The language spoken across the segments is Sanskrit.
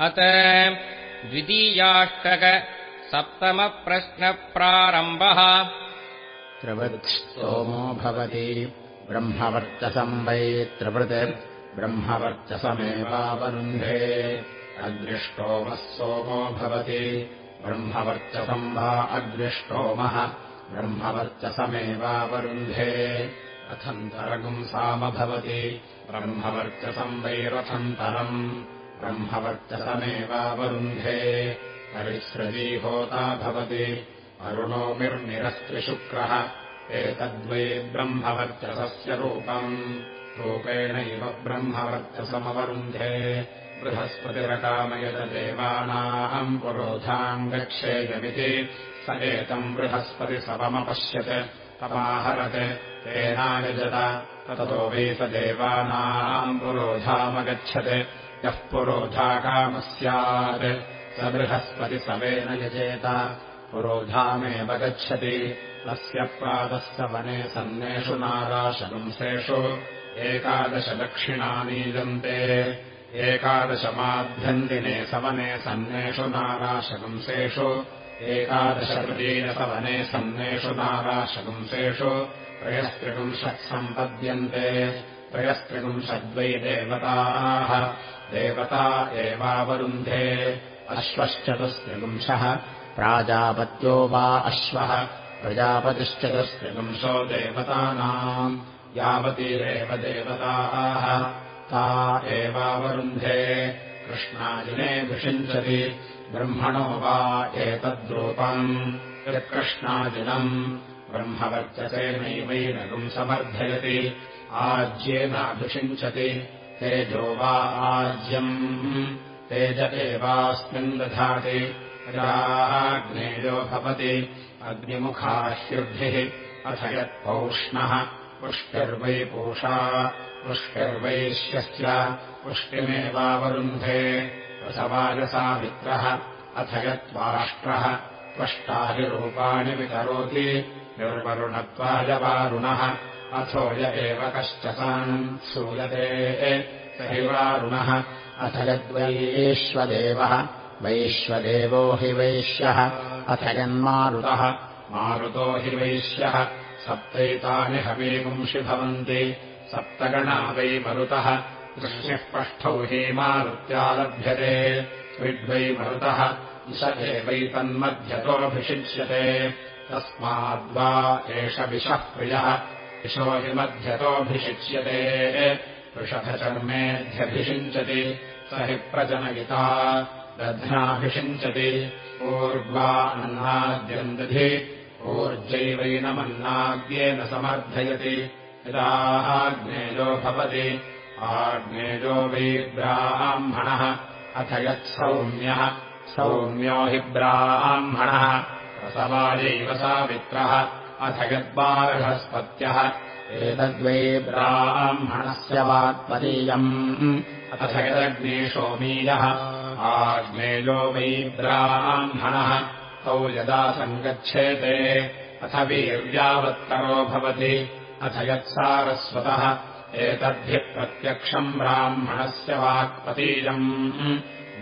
अत द्वितीयाष्टक सप्तमप्रश्नप्रारम्भः। त्रिवृत्स्तोमो भवति। ब्रह्मवर्चसम् वै त्रिवृत्। ब्रह्मवर्चसमेवावरुन्धे। अग्निष्टोमः सोमो भवति। ब्रह्मवर्चसम् वा अग्निष्टोमः ब्रह्मवर्चसमेवावरुन्धे। रथन्तरगुंसाम भवति। ब्रह्मवर्चसम् वैरथन्तरम् ब्रह्मवर्चसमेवावरुन्धे। परिसृजीहोता भवति। अरुणोमिर्निरस्त्रिशुक्रः एतद्वै ब्रह्मवर्चसस्य रूपम्। रूपेणैव ब्रह्मवर्चसमवरुन्धे। बृहस्पतिरकामयतदेवानाम् पुरोधाम् गच्छेयमिति। स एतम् बृहस्पतिसवमपश्यत्। तमाहरत्। तेनायजत। ततो वै स देवानाम् पुरोधामगच्छत् यः पुरोधाकामः स्यात् स बृहस्पतिसवेन यजेत। पुरोधामेव गच्छति। तस्य प्रातस्य वने सन्नेषु नाराशगुंसेषु एकादशदक्षिणानीजन्ते एकादशमाभ्यन्दिने सवने सन्नेषु नाराशगुंसेषु एकादशप्रतीयसवने सन्नेषु नाराशगुंसेषु त्रयस्त्रिपुंशत्सम्पद्यन्ते त्रयस्त्रिपुंशद्वै देवताः देवता एवावरुन्धे। अश्वश्चतुस्त्रिपुंशः प्राजापत्यो वा अश्वः प्रजापतिश्चतुस्त्रिपुंशो देवतानाम् यावतीरेव देवताः। ता एवावरुन्धे कृष्णाजिने भिषिञ्चति ब्रह्मणो वा एतद्रूपम्। यत्कृष्णाजिनम् ब्रह्मवर्चसेनैवैनगुम् समर्थयति आज्येनाभिषिञ्चति तेजो वा आज्यम्। तेज एवास्मिन् दधाति। राग्नेयो भवति। अग्निमुखाह्युर्भिः अथ यत्पौष्णः। पुष्टिर्वै पूषा। पुष्टिर्वैश्यस्य पुष्टिमेवावरुन्धे। रसवाजसामित्रः अथ यत्त्वाष्ट्रः त्वष्टादिरूपाणि विकरोति निर्वरुणत्वायवारुणः अथो य एव कश्च सान् सूयते। स हि वारुणः अथ यद्वैश्वदेवः वैश्वदेवो हि वैश्यः अथ यन्मारुतः। मारुतो हि वैश्यः सप्तैतानि हवीपुंषि भवन्ति। सप्तगणा वै मरुतः दृश्यः पष्ठौ हि मारुत्या लभ्यते विद्वै मरुतः इष एवैतन्मध्यतोऽभिषिच्यते तस्माद्वा एष विषः प्रियः विशो हि मध्यतोऽभिषिच्यते वृषभचर्मेऽध्यभिषिञ्चति। स हि प्रजनयिता। दध्नाभिषिञ्चति। ऊर्ग्वा अन्नाद्यन्दधि ऊर्जैवैनमन्नाद्येन समर्थयति। यदाग्नेयो भवति। आग्नेयो वै ब्राह्मणः। अथ यत्सौम्यः सौम्यो। हि ब्राह्मणः। रसवायैव सावित्रः अथ यद्बार्हस्पत्यः एतद्वै ब्राह्मणस्य वात्पदीयम् अथ यदग्नेशोमीयः आग्नेयो वै ब्राह्मणः। तौ यदा सङ्गच्छेते। अथ वीर्यावत्तरो भवति। अथ यत्सारस्वतः। एतद्भिः प्रत्यक्षम् ब्राह्मणस्य वाक्पतीयम्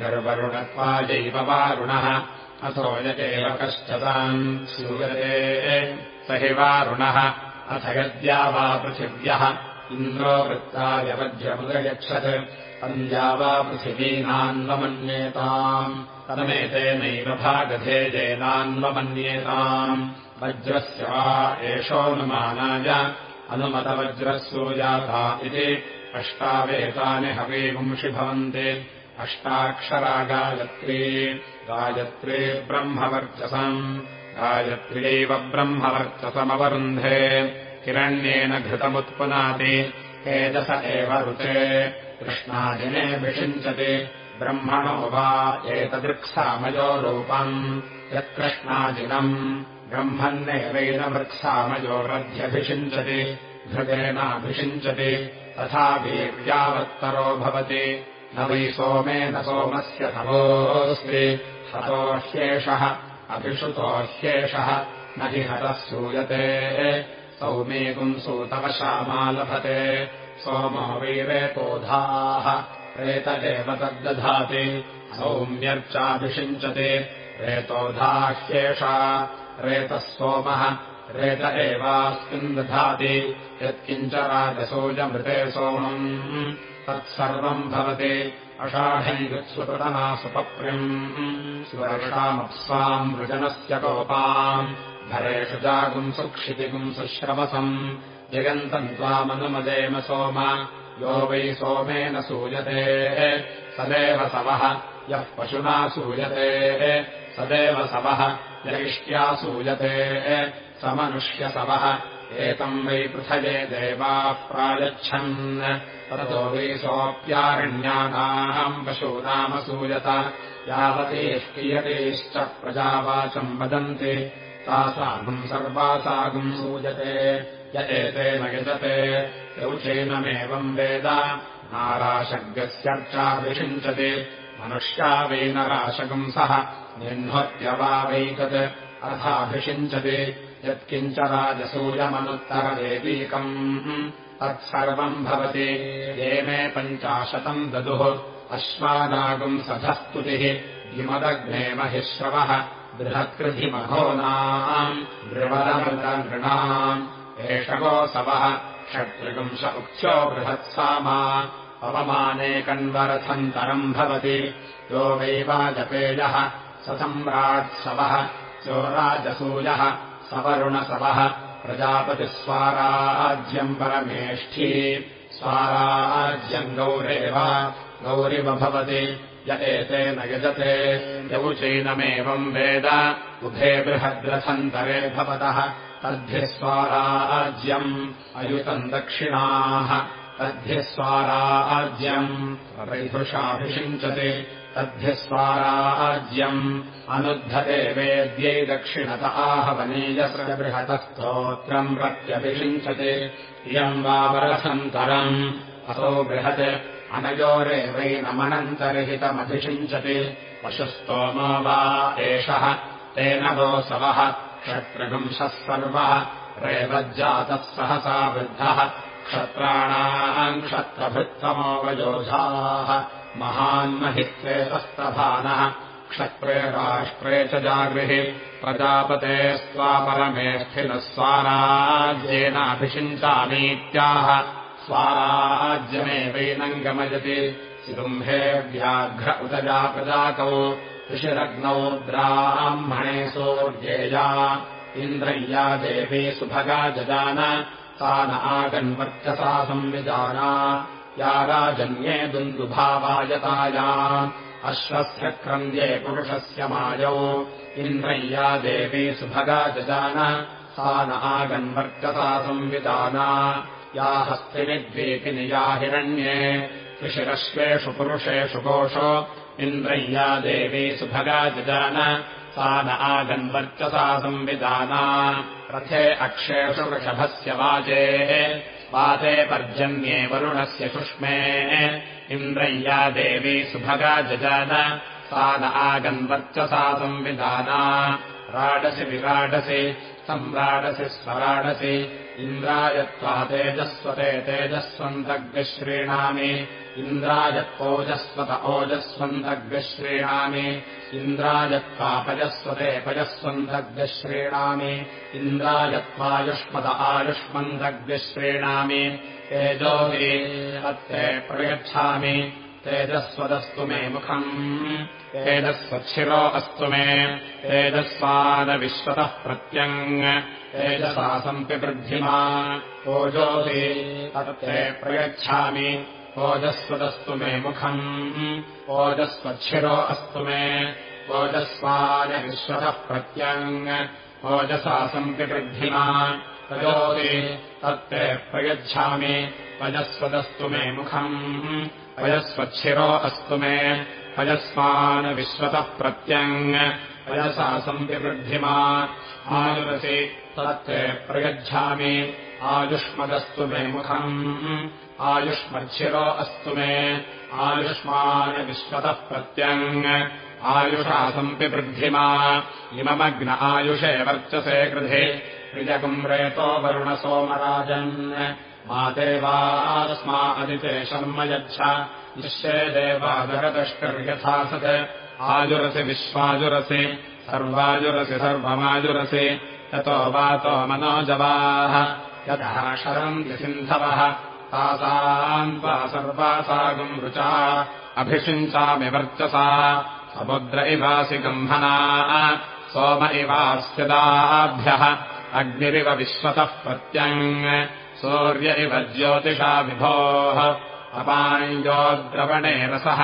निर्वरुणत्वायैव वारुणः। अथो य एव कश्च तान् स्यूयते स हि वारुणः। अथ यद्या वा पृथिव्यः। इन्द्रो वृत्तायवज्रमुदयच्छत् अन्या वा पृथिवीनान्वमन्येताम्। तदमेतेनैव भागधेयेनान्वमन्येताम् वज्रस्य वा एषोऽनुमानाय अनुमतवज्रस्सूजाता इति। अष्टावेतानि हवीपुंषि भवन्ति। अष्टाक्षरा गायत्री गायत्री ब्रह्मवर्चसम् गायत्र्यैव ब्रह्मवर्चसमवरुन्धे हिरण्येन घृतमुत्पुनाति। तेजस एव ऋते कृष्णादिने विषिञ्चति। ब्रह्मणो वा एतदृक्सामयो रूपम् यत्कृष्णादिनम् ब्रह्मन्नेवैन वृत्सामयोरध्यभिषिञ्चति घृतेनाभिषिञ्चति तथा वीर्यावत्तरो भवति। न वै सोमेन सोमस्य तवोऽस्ति हतोह्येषः अभिषुतोह्येषः न हि हतः सूयते सौमेकुम् सूतवशामा लभते सोमो वैरेतोधाः रेत एव तद्दधाति। सौम्यर्चाभिषिञ्चति। रेतोधाह्येषा रेतः सोमः। रेत एवास्मिन् दधाति। यत्किञ्च राजसूजमृते सोमम्। तत्सर्वम् भवति अषाढैरुत्स्वकृतनासुपप्रिम् सुवर्षामप्साम् वृजनस्य कोपाम् भरेषु जागुम् सुक्षितिगुम् सुश्रवसम्। जगन्तम् त्वामनुमदेम सोम। यो वै सोमेन सूयते। सदेव सवः यः पशुना सूयते। सदेव सवः यगिष्ट्या सूयते। समनुष्यसवः एतम् वै पृथये देवाः प्रायच्छन्। ततो वै सोऽप्यारण्यानाम् पशूनामसूयत। यावतीः क्रियतेश्च प्रजावाचम् वदन्ति। तासागुम् सर्वासागुम् सूयते। य एतेन यजते। यौचेनमेवम् वेद। नाराशग्यस्यर्चाभिषिञ्चति मनुष्या वैनराशगुंसः निह्नोत्यवावैतत्। अर्थाभिषिञ्चति यत्किञ्च राजसूयमनुत्तरदेवीकम्। तत्सर्वम् भवति। ये मे पञ्चाशतम् ददुः। अश्वानागुम् सधस्तुतिः। विमदग्ने महिश्रवः। बृहत्कृधिमघोनाम् नृणाम् एषगोऽसवः षट्त्रिगुंश उक्त्यो बृहत्सामा पवमाने कण्वरथन्तरम् भवति। यो वैवाजपेयः। ससम्राट्सवः यो राजसूयः सवरुणसवः प्रजापतिस्वाराज्यम् परमेष्ठी। स्वाराज्यम् गौरेव गौरिव भवति। य एतेन यजते यौचैनमेवम् वेद। उभे बृहद्रथन्तरे भवतः। तद्भिः स्वाराज्यम्। अयुतम् दक्षिणाः। तद्भिः स्वाराज्यम्। रैधृषाभिषिञ्चते तद्भिः स्वाराज्यम् अनुद्धते वेद्यै दक्षिणत आहवनीयस्य बृहतः स्तोत्रम् प्रत्यभिषिञ्चते। इयम् वावरसन्तरम् असौ बृहत्। अनयोरेवैनमनन्तर्हितमभिषिञ्चति पशुस्तोमो वा एषः। तेन गोसवः क्षत्रगुंशः सर्वः। रेवज्जातः सहसा वृद्धः। क्षत्राणाम् क्षत्रभृत्तमोवयोधाः महान्महित्वेतस्तभानः क्षत्रे राष्ट्रे च जागृः प्रजापते स्वापरमेष्ठिनः स्वाराज्येनाभिषिञ्चामीत्याह स्वाराज्यमेवैनम् गमयति सिदुम्भे व्याघ्र उदजा प्रजातौ ऋषिरग्नौ ब्राह्मणे सोऽर्येया इन्द्रय्या देवी सुभगा जजान। सा न आगन्वर्चसा संविजाना या राजन्ये दुन्दुभावायताया। अश्वस्य क्रन्द्ये पुरुषस्य मायौ। इन्द्रय्या देवी सुभगा जजान। सा न आगन्वर्चसा संविधाना या हस्तिनिद्वीपिनि या हिरण्ये। ऋषिरश्वेषु पुरुषेषु कोषो। इन्द्रय्या देवी सुभगा जजान। सा न आगन्वर्चसा संविधाना रथे अक्षेषु वृषभस्य वाचेः वाते पर्जन्ये वरुणस्य सुष्मे इन्द्रय्या देवी सुभगा जजान। सा न आगन्वर्चसा संविधाना। राडसि विराडसि सम्राडसि स्वराडसि। इन्द्रायत्वा तेजस्वते तेजस्वन्तग्श्रीणामि इन्द्रायत्पोजस्वत ओजस्वन्तग्श्रीणामि इन्द्रायत्वापजस्वते पजस्वन्तग्श्रीणामि इन्द्रायत्वायुष्मत आयुष्मन्तग्श्रीणामि तेजोवि अत्ते प्रयच्छामि तेजस्वदस्तु मे मुखम् तेजस्वच्छिरो अस्तु मे तेजस्वादविश्वतः प्रत्यङ् तेजसा सम्पिवृद्धिमा ओजोऽपि अत्ते प्रयच्छामि ओजस्वदस्तु मे मुखम्। ओजस्वच्छिरो अस्तु मे। ओजस्वादविश्वतः प्रत्यङ् ओजसा सम्पिवृद्धिमा तयोति तत्ते प्रयच्छामि। पजस्वदस्तु मे मुखम्। पयस्वच्छिरो अस्तु मे। पयस्वानविश्वतः प्रत्यङ् पयसा सम्पिवृद्धिमा आयुरसि तत्ते प्रयच्छामि। आयुष्मदस्तु मे मुखम्। आयुष्मच्छिरो अस्तु मे। आयुष्मानविश्वतः प्रत्यङ् आयुषा सम्पिवृद्धिमा इममग्न आयुषे वर्चसे कृधे। त्रिजगुम् रेतो वरुणसोमराजन्। माते वास्मा अदिते शर्म यच्छ। विश्वे देवाजगदष्टर्यथा सत् आजुरसि विश्वाजुरसि सर्वाजुरसि सर्वमाजुरसि यतो वातो मनोजवाः यतः शरन्ति सिन्धवः तासाम् वा सर्वासागम् रुचा अभिषिञ्चामि वर्चसा समुद्र इवासि गम्भना सोम इवास्यदाभ्यः अग्निरिव विश्वतः प्रत्यङ् सूर्य इव ज्योतिषा विभोः अपाञ्जोद्रवणे रसः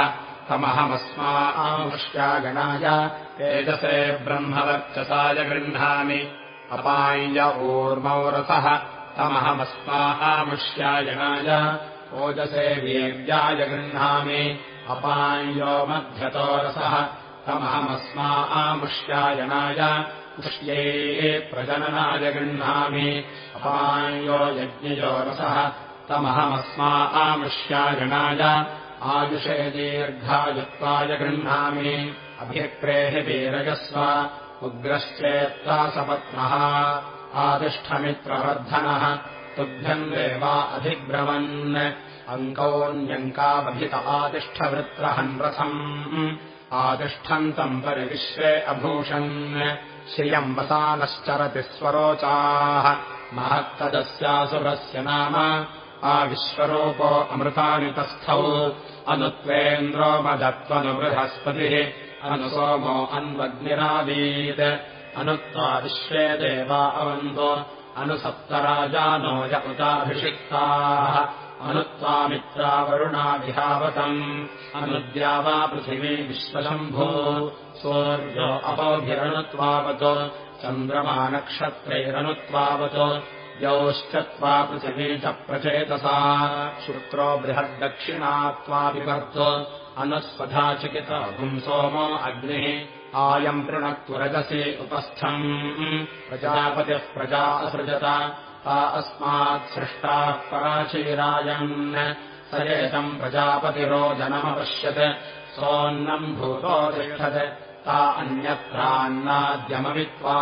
तमहमस्मामुष्यागणाय तेजसे ब्रह्मवर्चसाय गृह्णामि। अपाञ्ज ऊर्मौ रसः तमहमस्मामुष्यायणाय ओजसे वीर्याय गृह्णामि। अपाञ्जो मध्यतो रसः तमहमस्मा आमुष्यायणाय पुष्ये प्रजननाय गृह्णामि। अपाञ्जो यज्ञयो रसः तमहमस्मा आमुष्यायणाय आयुषे दीर्घायुत्वाय गृह्णामि। अभिप्रेः वीरजस्व उग्रश्चेत्ता सपत्नः। आतिष्ठमित्रवर्धनः तुभ्यम् देवा अधिब्रवन् अङ्कोऽन्यङ्कावभित आतिष्ठवृत्रहन्रथम् आतिष्ठन्तम् परिविश्वे अभूषन्। श्रियम् वसानश्चरति स्वरोचाः। महत्तदस्यासुरस्य नाम आविश्वरूपो अमृतानितस्थौ अनुत्वेन्द्रो मदत्वनुबृहस्पतिः। अनुसोमो अन्वग्निरादीत्। अनुत्वा विश्वे देवा अवन्तो। अनुसप्तराजानो य उताभिषिक्ताः अनुत्वामित्रावरुणाभिहावतम् अनुद्या वा पृथिवी विश्वशम्भो। सूर्यो अपोभिरनुत्वावत् चन्द्रमानक्षत्रैरनुत्वावत् यौश्चत्वा च प्रचेतसा श्रुत्रो बृहद्दक्षिणात्वाभिवर्तो अनुस्वधाचिकित पुंसोमो अग्निः। आयम् पृणक्तुरजसि उपस्थम्। प्रजापतिः प्रजा असृजत। ता अस्मात्सृष्टाः पराचीरायन् स एतम् प्रजापतिरोदनमपश्यत् सोऽन्नम् भूतो तिष्ठत्। ता अन्यत्रान्नाद्यमवित्वा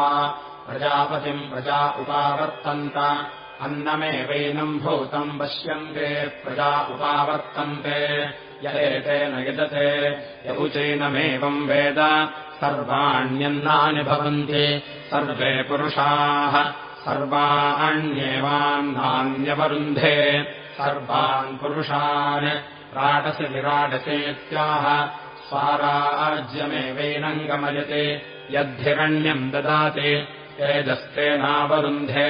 प्रजापतिम् प्रजा उपावर्तन्त अन्नमेवैनम् भूतम् पश्यन्ते प्रजा उपावर्तन्ते। य एतेन यजते यौचैनमेवम् वेद। सर्वाण्यन्नानि भवन्ति सर्वे पुरुषाः। सर्वाण्येवान्नान्यवरुन्धे सर्वान् पुरुषान् राटसि विराटसेत्याह स्वाराज्यमेवैनम् गमयते। यद्धिरण्यम् ददाति एजस्तेनावरुन्धे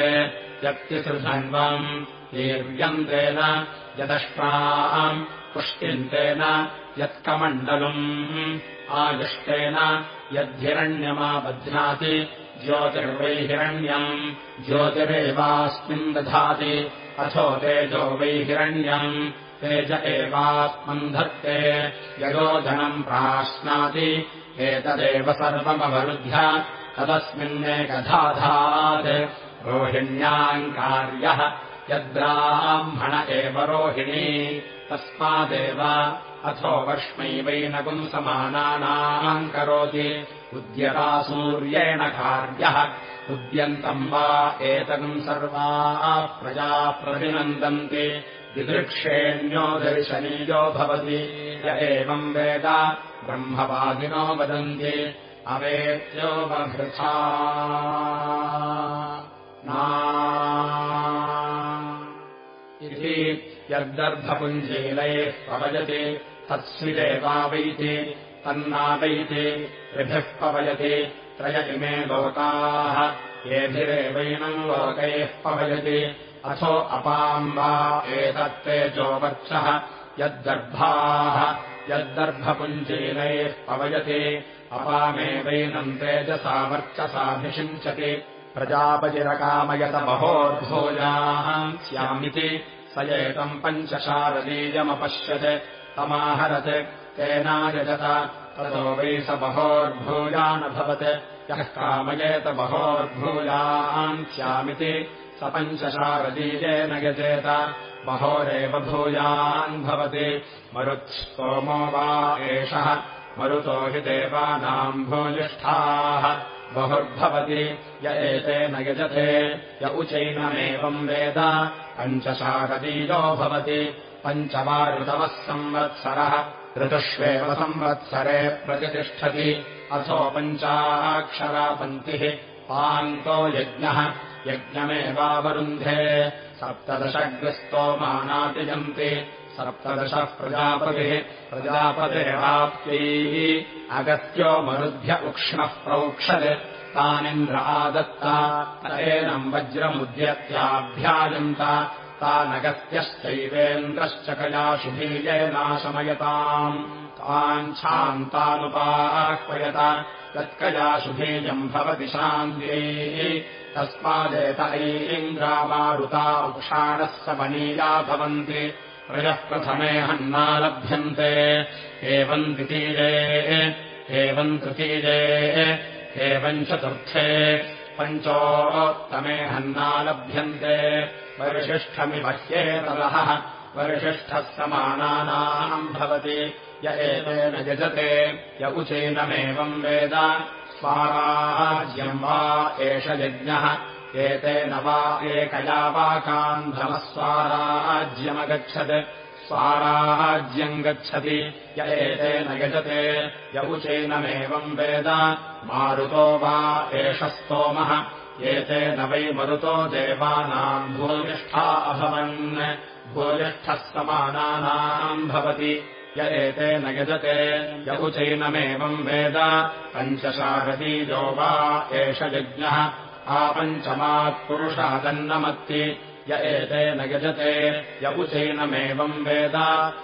यत्तिसृधन्वम् वीर्यन्तेन यदष्ट्राम् पुष्टिन्तेन यत्कमण्डलम् आयुष्टेन यद्धिरण्यमाबध्नाति ज्योतिर्वैहिरण्यम् ज्योतिरेवास्मिन् दधाति अथो तेजो वैहिरण्यम् तेज एवास्मन् धत्ते ययोधनम् प्राश्नाति एतदेव सर्वमवरुध्य तदस्मिन्नेकधाधात्। रोहिण्याम् कार्यः। यद्ब्राह्मण एव रोहिणी। तस्मादेव अथो वर्ष्मैवैनकुम् समानानाम् करोति। उद्यता सूर्येण कार्यः। उद्यन्तम् वा एतकम् सर्वाः प्रजाः प्रतिनन्दन्ति दिदृक्षेण्यो दर्शनीयो भवति। य एवम् वेद ब्रह्मवादिनो वदन्ति बभृथा इति यद्दर्भपुञ्जीलैः प्रवजति तत्स्विदेवावैति तन्नावैति त्रिभिः पवयति त्रय इमे लोकाः। येभिरेवैनम् लोकैः पवयति अथो अपाम् वा एतत्तेजो वर्चः यद्दर्भाः यद्दर्भपुञ्जीलैः पवयति। अपामेवैनम् तेजसा वर्चसाभिषिञ्चति प्रजापतिरकामयत बहोर्भोजाः स्यामिति। स एतम् पञ्चशारदीयमपश्यत्। तमाहरत्। तेनायजत। ततो वै स बहोर्भूयानभवत् यः कामयेत बहोर्भूयान् स्यामिति। स पञ्चशारदीयेन यजेत बहोरेव भूयान् भवति। मरुत्स्तोमो वा एषः मरुतो हि देवानाम् भूयिष्ठाः। बहुर्भवति य एतेन यजते य उचैनमेवम् वेद। पञ्चशारदीयो भवति पञ्चमा ऋतवः संवत्सरः। ऋतुष्वेव संवत्सरे प्रतिष्ठति। अथो पञ्चाक्षरापन्तिः पान्तो यज्ञः यज्ञमेवावरुन्धे सप्तदशग्रस्तोमानातिजन्ति सप्तदशः प्रजापतिः प्रजापतेवाप्त्यैः अगत्यो मरुद्भ्य उक्ष्णः प्रोक्षत् तानिन्द्र आदत्ता तरेणम् वज्रमुद्यत्याभ्याजन्त तानगत्यश्चैवेन्द्रश्च कयाशुभीजेनाशमयताम् काञ्छान्तानुपाह्वयत तत्कयाशुभीजम् भवति शान्त्यैः तस्मादेत ऐन्द्रामारुता उक्षाणः समनीया भवन्ति। प्रजः प्रथमे हन्ना लभ्यन्ते। एवम् द्वितीये एवम् तृतीये एवम् चतुर्थे। पञ्चोत्तमे हन्ना लभ्यन्ते। वरिशिष्ठमिमह्येतलः वरिशिष्ठः समानानाम् भवति। य एतेन यजते। य उचैनमेवम् वेद स्वाराज्यम् वा एष यज्ञः एतेन वा एकया वाकान्धमः स्वाराज्यमगच्छत्। स्वाराज्यम् गच्छति य एतेन यजते य उचैनमेवम् वेद। मारुतो वा एष स्तोमः एतेन वै मरुतो देवानाम् भूयिष्ठा अभवन्। भूयिष्ठः समानानाम् भवति य एतेन यजते यकुचैनमेवम् वेद। पञ्चशारदीजो वा एष यज्ञः। आपञ्चमात्पुरुषादन्नमत्ति य एतेन यजते यकुचैनमेवम् वेद।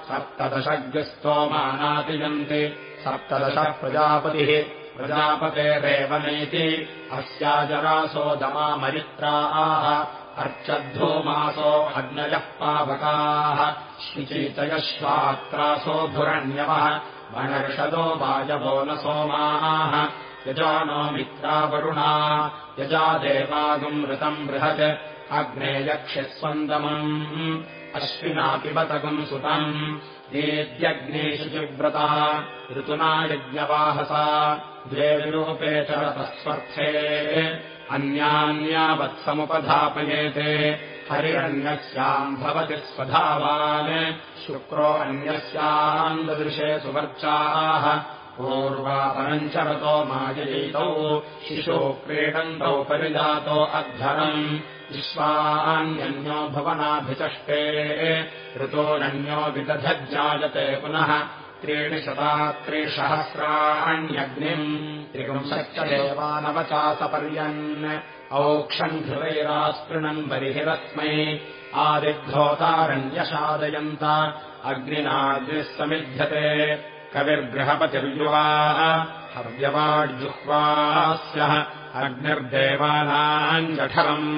सप्तदशग्रस्तोमानातिजन्ति सप्तदशः प्रजापतिः। प्रजापतेरेवनेति अस्याजरासोदमामरित्रा आह अर्चद्धूमासो अग्नयः पावकाः श्विचीतयश्वात्रासो भुरण्यवः वनर्षदो वायवो न सोमाः। यजानो मित्रावरुणा यजा देवागुम् ऋतम् बृहत् अग्ने यक्षस्वन्दमम् अश्विनापिबतगुम् सुतम्। दीद्यग्नेशुचिव्रता ऋतुना यज्ञवाहसा द्वे विरूपे चरतस्वर्थे अन्यान्यावत्समुपधापयेते। हरिरन्यस्याम् भवति स्वधावान्। शुक्रो अन्यस्याम् ददृशे सुवर्चाः। पूर्वापरञ्चरतो माययितौ। शिशो क्रीडन्तौ परिजातो अध्वरम्। विश्वान्यन्यो भवनाभिचष्टे। ऋतोरन्यो विदधज्जायते पुनः त्रीणि शता त्रिसहस्राण्यग्निम् त्रिपुंशश्च देवानवचासपर्यन् औक्षन्धृवैरास्पृणम् बर्हिरस्मै आदिग्धोतारण्यसादयन्त अग्निनाग्निः समिध्यते कविर्गृहपतिर्युवा हव्यवाड्जुह्वास्यः अग्निर्देवानाम् जठरम्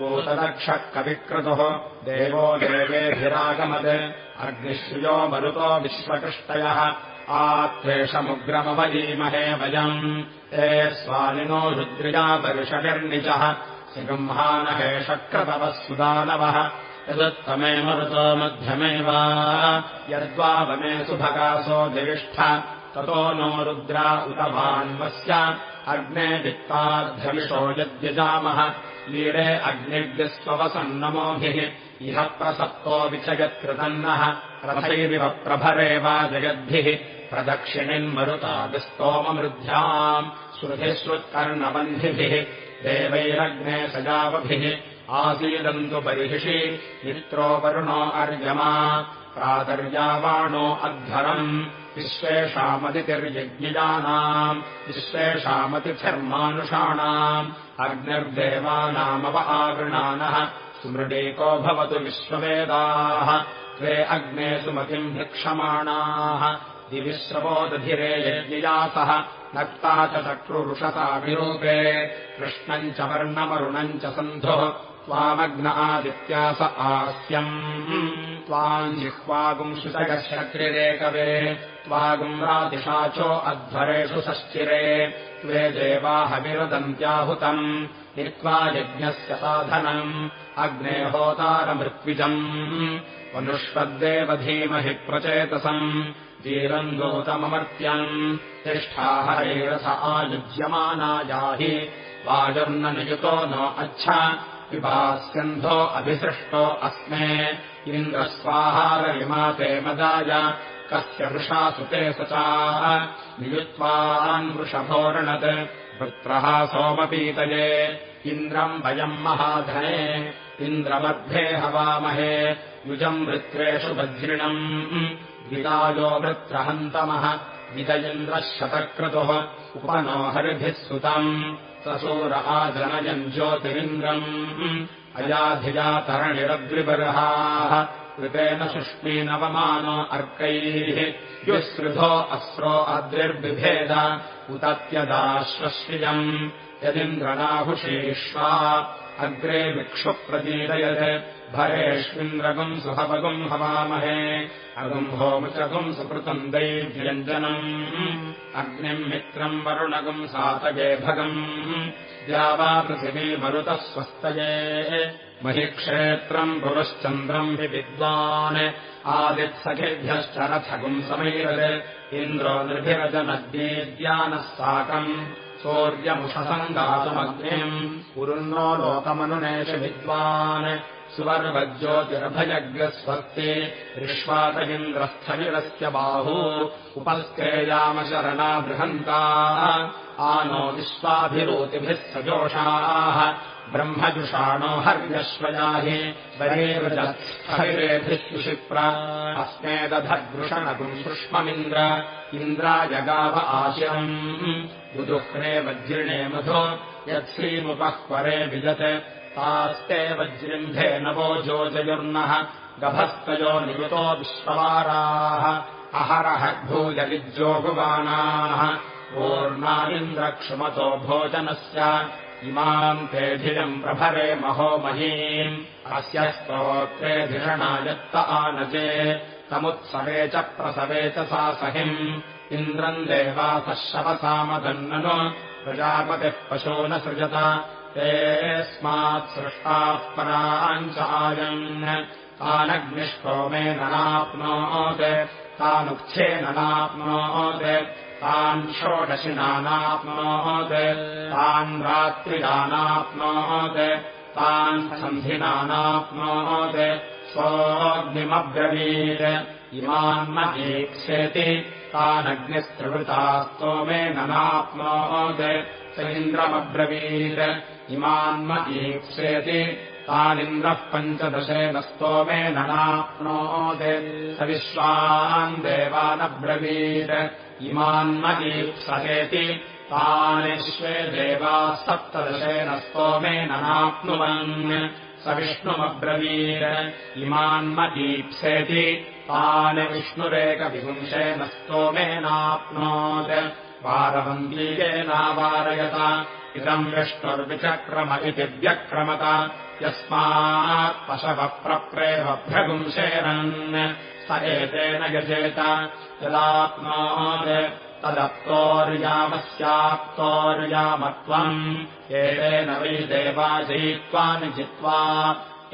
पूतदक्षः कविक्रतुः देवो देवेभिरागमत्। अग्निश्रियो मरुतो विश्वकृष्टयः। आत्वेषमुग्रमवजीमहे वयम्। ते स्वानिनो रुद्रिया परिषनिर्निजः सिगृह्मानहेषक्रतवः सुदानवः। यदुत्तमे मरुतो मध्यमे वा यद्वावमे सुभगासो दिविष्ठ ततो नो रुद्रा उतभान्वस्य अग्ने वित्ताद्धविषो यद्यजामः लीडे अग्निग्स्ववसन्नमोभिः इह प्रसक्तो विचयत्कृतन्नः। रथैरिव प्रभरे वा जगद्भिः। प्रदक्षिणिन्मरुतादिस्तोममृद्ध्याम् श्रुतिश्रुत्कर्णबन्धिभिः देवैरग्ने सजावभिः। आसीदन्तु बर्हिषि मित्रो वरुणो अर्यमा। प्रातर्यावाणो अध्वरम् विश्वेषामतिथिर्यज्ञिजानाम् विश्वेषामतिथिर्मानुषाणाम् अग्निर्देवानामव आवृणानः सुमृडेको भवतु विश्ववेदाः त्वे अग्ने सुमतिम् भिक्षमाणाः दिविश्रवो दधिरे यज्ञिजातः नक्ता च चक्रुरुषताभिरूपे कृष्णम् च वर्णमरुणम् च सन्धुः त्वामग्न आदित्यास आस्यम्। त्वाम् जिह्वागुंशुतगशक्रिरेकवे त्वागुम् रातिशाचो अध्वरेषु सश्चिरे त्वे देवाहविरुदन्त्याहुतम् हित्वा यज्ञस्य साधनम् अग्ने होतारमृत्विजम्। वनुष्वद्देव धीमहि प्रचेतसम् वीरम् दूतममर्त्यम् तिष्ठाहरैरस आयुज्यमाना याहि वायुर्न नियुतो नो अच्छा पिबास्यन्धो अभिसृष्टो अस्मे इन्द्रस्वाहारविमाते मदाय कस्य वृषासुते सचाः नियुत्वान् वृषभोरणत् वृत्रः सोमपीतये इन्द्रम् वयम् महाधने इन्द्रमर्भे हवामहे युजम् वृत्रेषु वज्रिणम्। विदायो वृत्रहन्तमः विद इन्द्रः शतक्रतुः उपनो हरिभिः सुतम्। ससूर आजनयम् ज्योतिरिन्द्रम्। अयाधिजातरणिरद्रिबर्हाः कृतेन सुष्मीनवमानो अर्कैः। युसृधो अस्रो अद्रिर्बिभेद उतत्यदाश्वश्रियम् यदिन्द्रनाहुषीष्वा अग्रे विक्षुप्रतीरयत् भरेष्विन्द्रगुम् सुहवगुम् हवामहे। अगुम्भोमुचगुम् सुकृतम् दैव्यञ्जनम् अग्निम् मित्रम् वरुणगुम् सातये भगम्। द्यावापृथिवी मरुतः स्वस्तये महिक्षेत्रम् पुरुश्चन्द्रम् हि विद्वान् आदित्सखेभ्यश्च रथगुम् समैरत् इन्द्रो निर्भिरजनद्येद्यानः साकम् सौर्यमुषसङ्गातुमग्निम् पुरुन्नो लोकमनुनेश विद्वान् सुवर्वज्योतिरभयज्ञस्वस्ति ऋष्वात इन्द्रस्थविरस्य बाहू उपस्तेयामशरणा बृहन्ता आनो विश्वाभिरोतिभिः सजोषाः ब्रह्मजुषाणो हर्यश्वयाहि वरेवजत्स्थविरेभिः सुषिप्रा अस्मेदधद्वृषणगुम् सुष्ममिन्द्र इन्द्राजगाव आशिरम्। बुदुह्रे वज्रिणे मधु यत्सीमुपः परे विजत्। तास्ते वज्रिम्भे नवो जोजयुर्नः गभस्तयो नियुतो विश्ववाराः। अहरः भूजविज्योगुवानाः पूर्णा इन्द्रक्षुमतो भोजनस्य इमाम् तेऽधिजम् प्रभरे महो महीम्। अस्य स्तोत्रे धिषणायत्त आनजे। तमुत्सवे च प्रसवे च सा सहिम्। इन्द्रम् देवासः शवसामदन्ननु प्रजापतिः पशो न सृजत। तेऽस्मात् सृष्टाः पराञ्चायन् तानग्निष्टोमेन नाप्नोत् तानुच्छेन नाप्नोत् तान् षोडशिनानाप्नोत् तान् रात्रिदानाप्नोत् तान् सन्धिनानाप्नोत् सोऽग्निमब्रवीत्। इमान्मदीप्स्यति तानग्निस्त्रिवृतास्तोमेन नाप्नोत् स इन्द्रमब्रवीत्। इमान्मदीप्स्यति तानिन्द्रः पञ्चदशेन स्तोमेन नाप्नोत् स विश्वान् देवानब्रवीत्। इमान्मदीप्सहेति तानिश्वे देवाः सप्तदशेन नाप्नुवन् स विष्णुमब्रवीर इमान्मदीप्सेति। तानि विष्णुरेकविपुंशेन स्तोमेनाप्नोत् वारवन्दीयेनावारयत इदम् विष्णुर्विचक्रम इति व्यक्रमत यस्मात् पशवप्रप्रेवभ्यगुंशेरन् स एतेन यजेत। यदाप्नोत् तदप्तोर्यामस्याप्तोर्यामत्वम्। एतेन वै देवाजयित्वानि जित्वा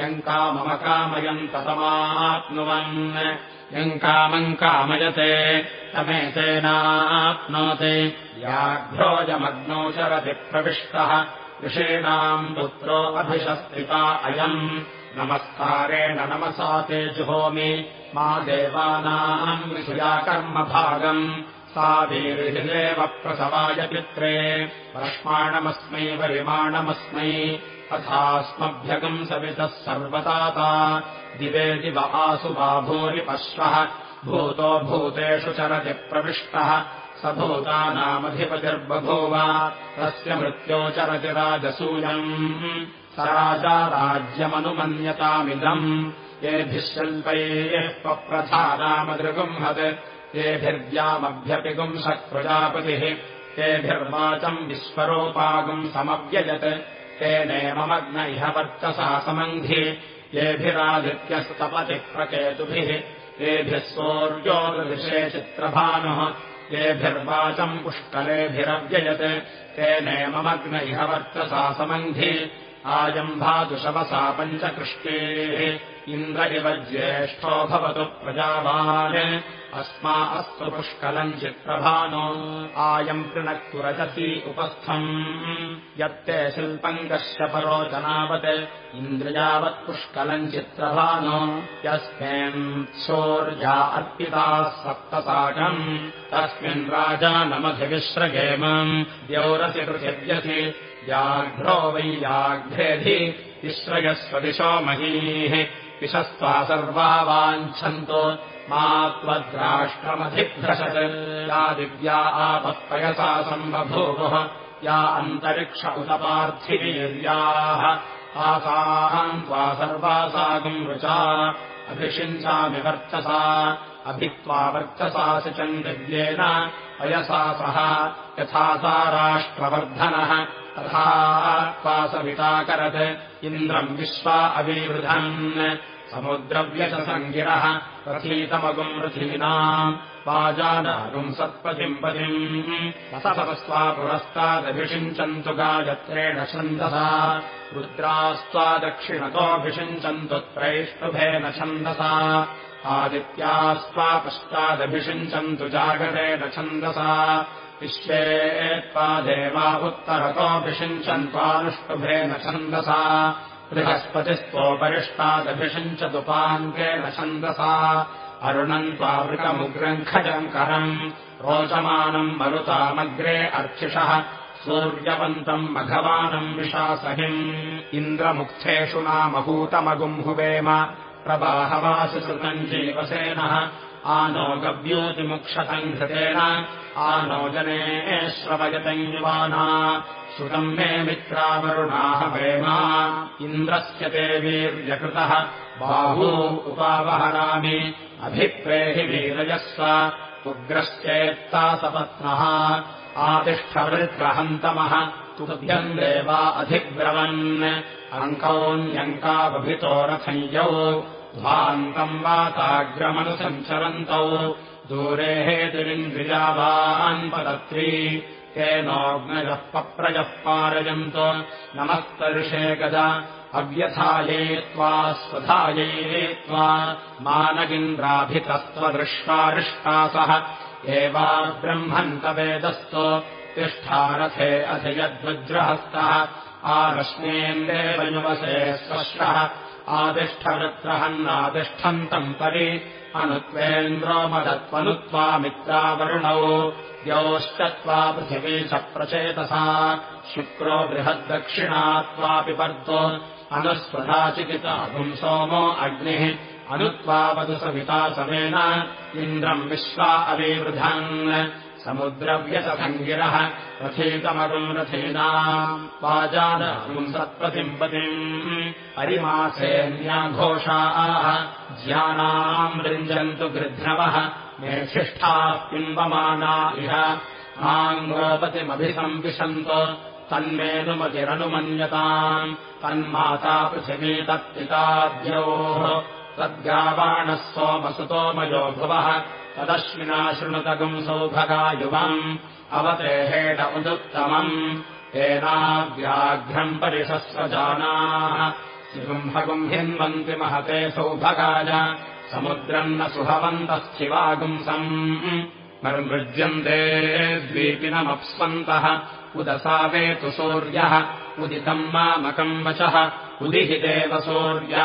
यम् कामम कामयम् ततमाप्नुवन्। यम् कामम् कामयते तमेतेनाप्नोति व्याघ्रोजमग्नौ चरति प्रविष्टः ऋषीणाम् पुत्रो अभिषस्त्रिता अयम्। नमस्कारेण नमसा ते जुहोमि मा देवानाम् विषयाकर्मभागम् सा वीर्हिदेव प्रसवाय पित्रे। वर्ष्माणमस्मै परिमाणमस्मै अथास्मभ्यगम् सवितः सर्वताता दिवे दिव आसुवा भूरि पश्वः भूतो भूतेषु चरति प्रविष्टः स भूतानामधिपतिर्बभूव तस्य मृत्यो चरति राजसूयम् स राजा राज्यमनुमन्यतामिदम्। येभिः शिल्पैः पप्रधानामदृगुंहत् तेभिर्व्यामभ्यपिगुंसः प्रजापतिः तेभिर्वाचम् विश्वरूपागुम् समव्ययत्। तेनेममग्न इह वर्चसा समन्धि येभिरादित्यस्तपतिः प्रकेतुभिः येभिः सौर्योदृशे चित्रभानुः येभिर्वाचम् पुष्कलेभिरव्ययत्। तेनेममग्न इह वर्चसा समन्धि। आजम्भातुशवसा पञ्चकृष्टेः। इन्द्र इव ज्येष्ठो भवतु प्रजावान् अस्मा अस्तु पुष्कलम् चित्रभानो आयम् पृणक्तु रजसी उपस्थम्। यत्ते शिल्पम् परो जनावत्। इन्द्रियावत्पुष्कलम् चित्रभानो यस्मिन् सोर्जा अर्पिताः सप्तसाकम् तस्मिन् राजानमधिविश्रगेमम् द्यौरसि पृथिव्यसि। व्याघ्रो वैयाघ्रेधि विश्रयस्वदिशो महीः। विशस्त्वा सर्वा वाञ्छन्तो मा त्वद्राष्ट्रमधिभ्रशत् या दिव्या आपःपयसा सम्बभूवुः या अन्तरिक्ष उतपार्थिवीर्याः आसाम् त्वा सर्वासागम् वृचा अभिषिञ्चामि वर्चसा अभित्वा वर्चसासि चन्द्रिव्येन अयसा सह यथा सा राष्ट्रवर्धनः तथा त्वा सविताकरत् इन्द्रम् विश्वा अविवृधन् समुद्रव्यसङ्गिरः प्रथीतमगुम् रथीनाम् वाजानागुम् सत्पतिम् पतिम् रसपस्त्वा पुरस्तादभिषिञ्चन्तु गायत्रेण छन्दसा रुद्रास्त्वा दक्षिणतोऽभिषिञ्चन्तु त्रैष्टुभेन छन्दसा आदित्यास्त्वा पश्चादभिषिञ्चन्तु जागरेण छन्दसा विश्वे त्वा देवा उत्तरतोऽभिषिञ्चन्त्वानुष्टुभेन छन्दसा बृहस्पतिस्त्वोपरिष्टादभिषिञ्चदुपाङ्केन छन्दसा। अरुणम् त्वावृतमुग्रङ्खजम् करम्। रोचमानम् मरुतामग्रे अर्चिषः। सूर्यवन्तम् मघवानम् विशासहिम्। इन्द्रमुक्थेषु नामभूतमगुम्भुवेम प्रबाहवासिसृतम् जीवसेनः आनो गव्योतिमुक्षतम् घृतेन आनो जने श्रवयतम् युवाना। श्रुतम् मे मित्रावरुणाः वेमा इन्द्रस्य ते वीर्यकृतः बाहू उपावहरामि। अभिप्रेहि वीरयस्व उग्रश्चेत्ता सपत्नः। आतिष्ठवृत्रहन्तमः तुभ्यम् देवा अधिब्रवन् अङ्कौन्यङ्कावभितो रथञ्यौ ध्वान्तम् वाताग्रमनुसञ्चरन्तौ। दूरे हेतिरिन्द्रियावान्पदत्री तेनोऽग्नयः पप्रजः पारयन्तो नमस्तर्षे गजा। अव्यथाये त्वा स्वधाये त्वा। मानगिन्द्राभितस्त्वदृष्टारिष्टासः एवा ब्रह्मन्तवेदस्तो। तिष्ठारथे अधियद्वज्रहस्तः आरश्मेन्देवयुवसे स्वश्रः आदिष्ठवृत्रहन्नातिष्ठन्तम् परि अनुत्वेन्द्रो मदत्वनुत्वामित्रावरुणौ द्योश्चत्वा पृथिवी च प्रचेतसा शुक्रो बृहद्दक्षिणात्वापि पर्तो अनुस्वधाचिकिता पुंसोमो अग्निः अनुत्वावतु सविता समेन इन्द्रम् विश्वा अविवृधन् समुद्रव्यसङ्गिरः रथीतमगुम् रथीनाम् वाजानम् सत्प्रतिम्पतिम् परिमासेऽन्याघोषाः ज्ञानाम् वृञ्जन्तु गृध्रवः मेषिष्ठाः पिम्बमाना इह आङ्गोपतिमभिसम्विशन्त तन्मेनुमतिरनुमन्यताम् तन्माता पृथिवी तत्पिताद्योः तद्गावाणः सोमसुतोमयो भुवः तदश्विना शृणुतगुम् सौभगायुवम् अवतेहेण उदुत्तमम् तेनाव्याघ्रम् परिषस्वजानाः सिगुम्भगुम् हिन्वन्ति महते सौभगाय। समुद्रम् न सुभवन्तस्थिवागुंसम् मर्मृज्यन्ते द्वीपिनमप्स्वन्तः। उदसावेतु सूर्यः। उदितम् मामकम् वचः उदिहि देव सूर्य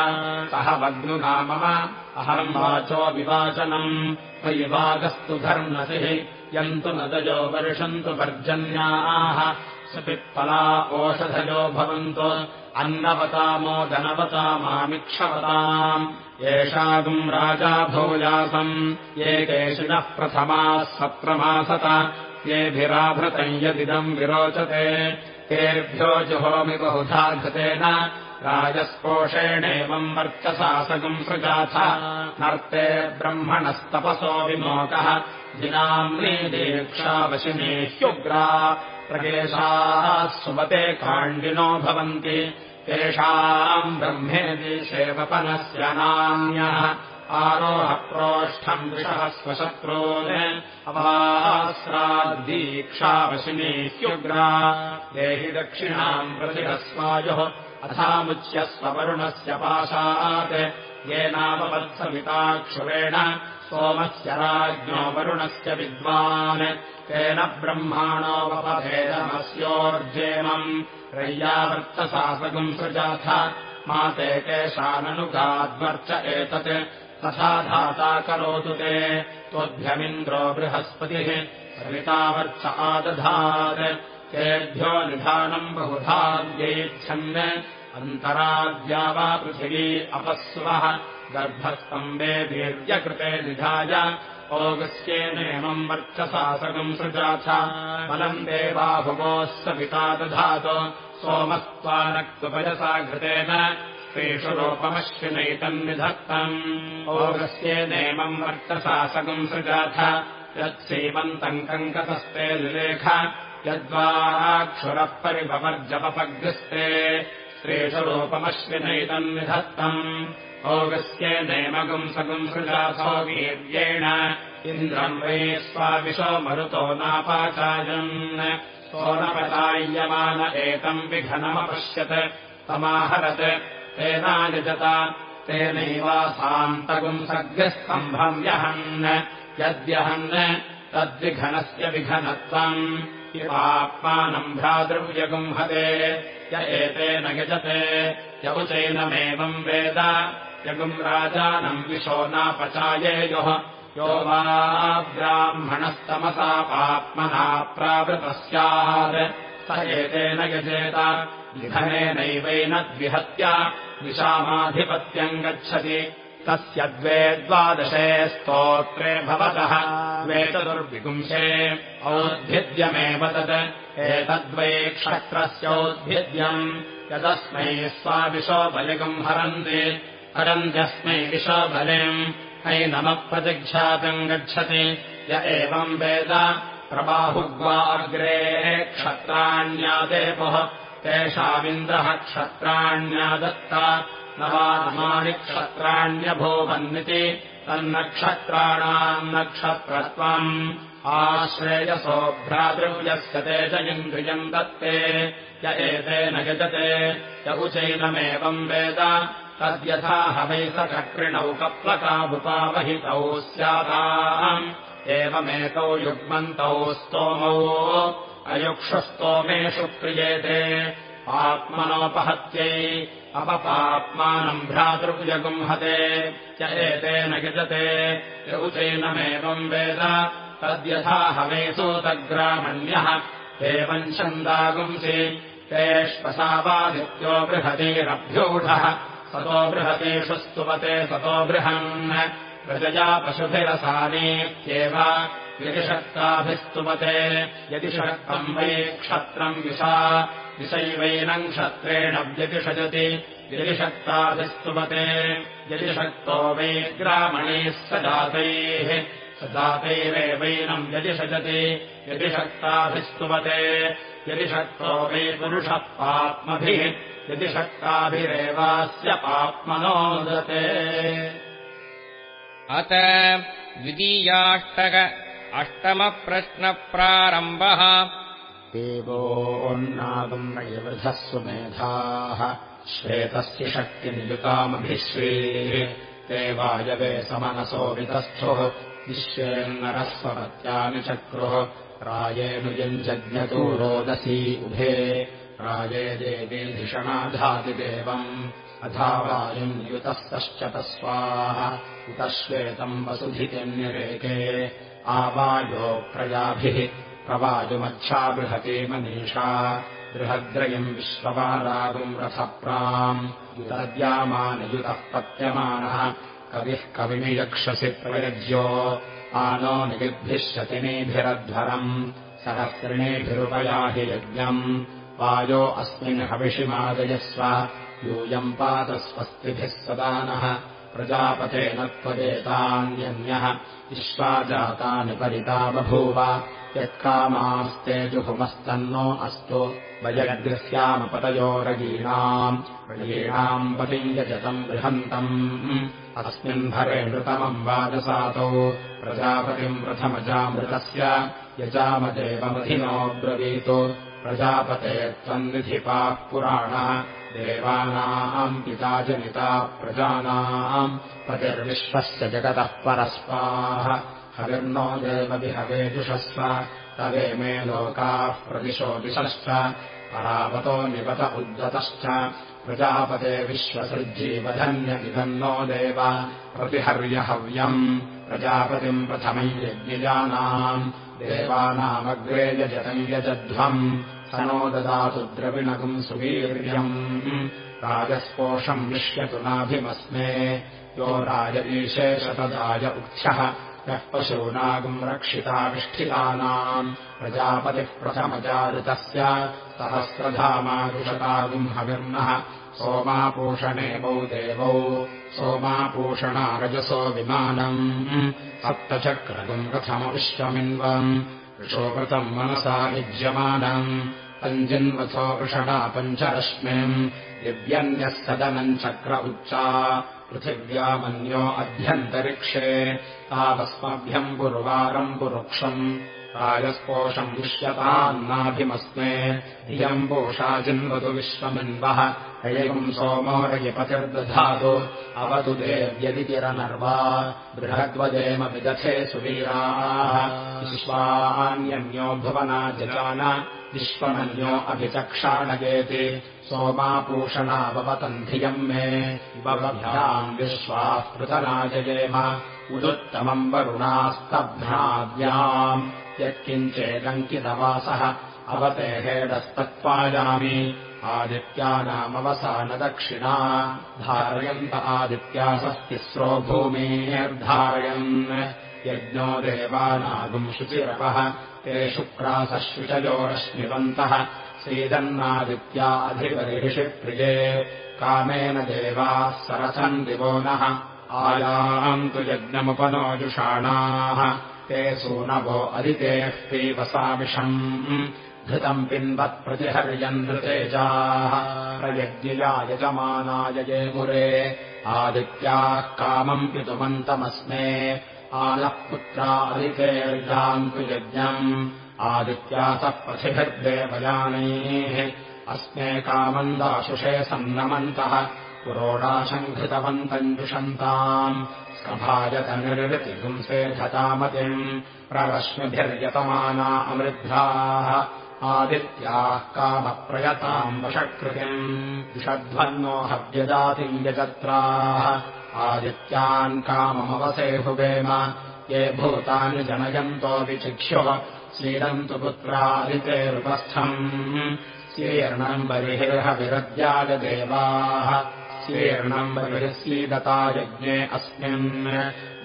सह वग्नुनाम अहम् वाचो विवाचनम्। वैवागस्तु धर्मसिः। यन्तु नदजो वर्षन्तु पर्जन्याः। सपित्फला ओषधयो भवन्तु। अन्नवतामो धनवतामामिक्षवताम्। येषागुम् राजा भूयासम् ये केशिनः प्रथमाः सत्रमासत येभिराभृतम् यदिदम् विरोचते। तेभ्यो जुहोमि बहुधा घृतेन राजस्पोषेणेवम् वर्चसासगम् सृजाथ। नर्ते ब्रह्मणस्तपसो विमोकः। दिनाम्नी दीक्षावशिनीह्युग्रा प्रकेशाः सुमते काण्डिनो भवन्ति। तेषाम् ब्रह्मेदि सेवपनस्य नान्यः आरोहप्रोष्ठम् विषः स्वशत्रून्। अवास्राद्दीक्षावशिनीत्युग्रा देहि दक्षिणाम् प्रतिहस्वायुः अथामुच्यस्ववरुणस्य पाशात्। येनापवत्समिताक्षुरेण सोमस्य राज्ञो वरुणस्य विद्वान्। तेन ब्रह्माणोपपभेदमस्योर्जेमम् रय्यावर्तसासगम् सृजाथ। माते केशाननुगाद्वर्च एतत्। तथा धाता करोतु ते। त्वभ्यमिन्द्रो बृहस्पतिः। सवितावर्च आदधात् तेभ्यो निधानम् बहुधाद्यैच्छन् अन्तराद्या वा पृथिवी अपस्वः गर्भस्तम्बे वीर्यकृते निधाय ओगस्येनेमम् वर्चसासकम् सृजाथ। फलम् देवाभुवोः सविता दधातु। सोमस्त्वानक्तुपयसा घृतेन स्त्रीषु रूपमश्विनैतम् निधत्तम्। ओगस्येनेमम् वर्चसासकम् सृजाथ। यत्सीमन्तम् कङ्कतस्ते लिलेख यद्वाक्षुरः परिभवर्जपपग्रस्ते स्त्रीषु रूपमश्विनैतम् निधत्तम् ओगस्येनेमगुंसगुंसृजासो वीर्येण इन्द्रम् वै स्वाविशो मरुतो नापाचायन्। सोनपताय्यमान एतम् विघनमपश्यत्। तमाहरत् तेनायजत। तेनैवासान्तगुंसग्रस्तम्भम् यहन्। यद्यहन् तद्विघनस्य विघनत्वम् इवात्मानम् भ्रातृव्यगुंहते य एतेन यजते। यौचैनमेवम् वेद। यगुम् राजानम् विशो नापचायेयुः यो। वा ब्राह्मणस्तमसा पाप्मना प्रावृतः स्यात् स एतेन यजेत। निधनेनैवैन द्विहत्य। विशामाधिपत्यम् गच्छति तस्य द्वे द्वादशे स्तोत्रे भवतः चतुर्विपुंशे औद्भिद्यमेव तत् एतद्वै क्षत्रस्यौद्भिद्यम् यदस्मै स्वाविशो बलिगम् हरन्ति हरन्त्यस्मै विशोबलिम् हैनमप्रतिघ्यातम् गच्छति। य एवम् वेद प्रबाहुग्वा अग्रे क्षत्राण्यादेपुः तेषामिन्द्रः क्षत्राण्यादत्ता नवानमानि क्षत्राण्यभूवन्निति तन्नक्षत्राणाम् नक्षत्रत्वम् आश्रेयसो भ्रातृव्यस्य तेज इन्द्रियम् दत्ते य एतेन यजते य उचैनमेवम् वेद तद्यथा हवैसचक्रिणौ कप्लकाभुपावहितौ स्याताम् एवमेकौ युग्मन्तौ स्तोमौ अयुक्षस्तोमेषु क्रियेते आत्मनोपहत्यै अपपात्मानम् भ्रातृव्यगुंहते च एतेन यजते। यौचैनमेवम् वेद तद्यथा हवेसूतग्रामण्यः एवम् छन्दागुंसि तेष्पसावादित्यो बृहतीरभ्यूढः सतो बृहतीषु स्तुवते सतो बृहन्। प्रजया पशुभिरसानीत्येव यदि शक्ताभिस्तुवते यदि शक्तम् वै क्षत्रम् विशा विषैवैनम् क्षत्रेण व्यतिषजति। यदि शक्ताभिस्तुवते यदि शक्तो वै ग्रामणैः स जातैः। स जातैरेवैनम् व्यतिषजति। यदि शक्ताभिस्तुवते यदि शक्तो वै पुरुषः पात्मभिः यदि शक्ताभिरेवास्य अत द्वितीयाष्टक अष्टमप्रश्नप्रारम्भः देवोन्नागम् वृधः सुमेधाः श्वेतस्य शक्तिनियुतामभिश्रीः ते वायवे समनसो वितस्थुः। विश्वेन्नरस्वपत्यानि चक्रुः। रायेणुयञ्जज्ञतो रोदसी उभे। राजे देवीधिषणाधातिदेवम् अथा वायुम् युतस्तश्च तस्वाः। उतश्वेतम् वसुधितिन्यरेके आवायो प्रयाभिः प्रवायुमच्छा बृहती मनीषा बृहद्रयम् विश्ववारागुम् रथप्राम् युतद्यामानयुतः पत्यमानः कविः कविनियक्षसि प्रयज्यो आनो निगिद्भिः शतिनीभिरध्वरम् सहस्रिणीभिरुपयाहि यज्ञम्। वायो अस्मिन् हविषिमादयस्व यूयम् पातस्वस्तिभिः सदानः प्रजापतेन त्वदेतान्यन्यः विश्वाजातानि परिता बभूव। यत्कामास्ते जुहुमस्तन्नो अस्तु। वयगृह्यामपतयोरगीणाम् रगीणाम्। पतिम् यजतम् बृहन्तम्। अस्मिन् भरेणृतमम् वाजसातौ। प्रजापतिम् प्रथमजामृतस्य। यजामदेवमधिनो ब्रवीतु। प्रजापते त्वन्निधिपाः पुराणः देवानाम् पिता जनिता प्रजानाम् पतिर्विश्वस्य जगतः परस्पाः। हविर्नो देवविहवेजुषस्व तवे मे लोकाः प्रदिशो दिशश्च परावतो निपत उद्गतश्च प्रजापते विश्वसृज्जीवधन्य इदन्नो देव। प्रतिहर्यहव्यम् प्रजापतिम् प्रथमम् यज्ञजानाम्। देवानामग्रे यजतम् यजध्वम् स नो ददातु द्रविणकम् सुवीर्यम्। राजस्पोषम् विश्यतु नाभिमस्मे। यो राज ईशेषतदाय उक्थ्यः यः पशूनागम् रक्षिताविष्ठितानाम् प्रजापतिः प्रथमजाऋतस्य सहस्रधामारुषतागुम् हविर्नः। सोमापूषणे मौ देवौ। सोमापूषणारजसो विमानम्। सप्तचक्रगुम् प्रथमविश्वमिन्वम्। ऋषोकृतम् मनसा युज्यमानम् पञ्जिन्वथो वृषणा पञ्चरश्मिम् दिव्यन्यः सदनम् चक्र उच्चा पृथिव्यामन्यो अभ्यन्तरिक्षे तावस्मभ्यम् गुरुवारम् पुरुक्षम् राजस्पोषम् विश्यतान्नाभिमस्मे इयम् पोषा जिन्वतु अयम् सोमोरयपतिर्दधातु अवतु देव्यदितिरनर्वा। बृहद्वदेम विदथे सुवीराः। विश्वान्यन्यो भुवना जलान विश्वमन्यो अभिचक्षाणयेति सोमापूषणावतम् धियम् मे। बवभ्याम् विश्वाः पृतनाजयेम उदुत्तमम् वरुणास्तभ्राव्याम् यत्किञ्चेदङ्कितवासः। अवतेहेडस्तत्त्वायामि आदित्यानामवसानदक्षिणा धारयन्त आदित्यासस्तिस्रो भूमेर्धारयन्। यज्ञो देवानागुम् शुचिरपः ते शुचयोरश्मिवन्तः सीदन्नादित्या अधिपरिषि प्रिये। कामेन देवाः सरसम् दिवो नः आयाम् तु यज्ञमुपनोजुषाणाः ते सूनवो अदितेः पीवसामिषम् धृतम् पिन्वत्प्रतिहर्यम् धृतेजाः। प्रयज्ञया यजमानाय ये मुरे आदित्याः कामम् पितुमन्तमस्मे। आनः पुत्रादितेर्याम् तु यज्ञम् आदित्यासः प्रतिभिर्देवयानैः अस्मे कामम् दाशुषे सन्नमन्तः। पुरोडाशम् घृतवन्तम् जुषन्ताम् स्कभायतनिर्वृतिगुंसे धतामतिम्। प्ररश्मिभिर्यतमाना अमृद्धाः आदित्याः कामप्रयताम् वशकृतिम् विषध्वन्नो हव्यजातिम् यजत्राः। आदित्यान् काममवसेहुवेम ये भूतानि जनयन्तो विचिक्ष्युः श्रीरन्तु पुत्रादितेरुपस्थम् श्रीर्णम् बलिर्हविरद्यायदेवाः श्रीर्णम् बलिर्सीदता यज्ञे अस्मिन्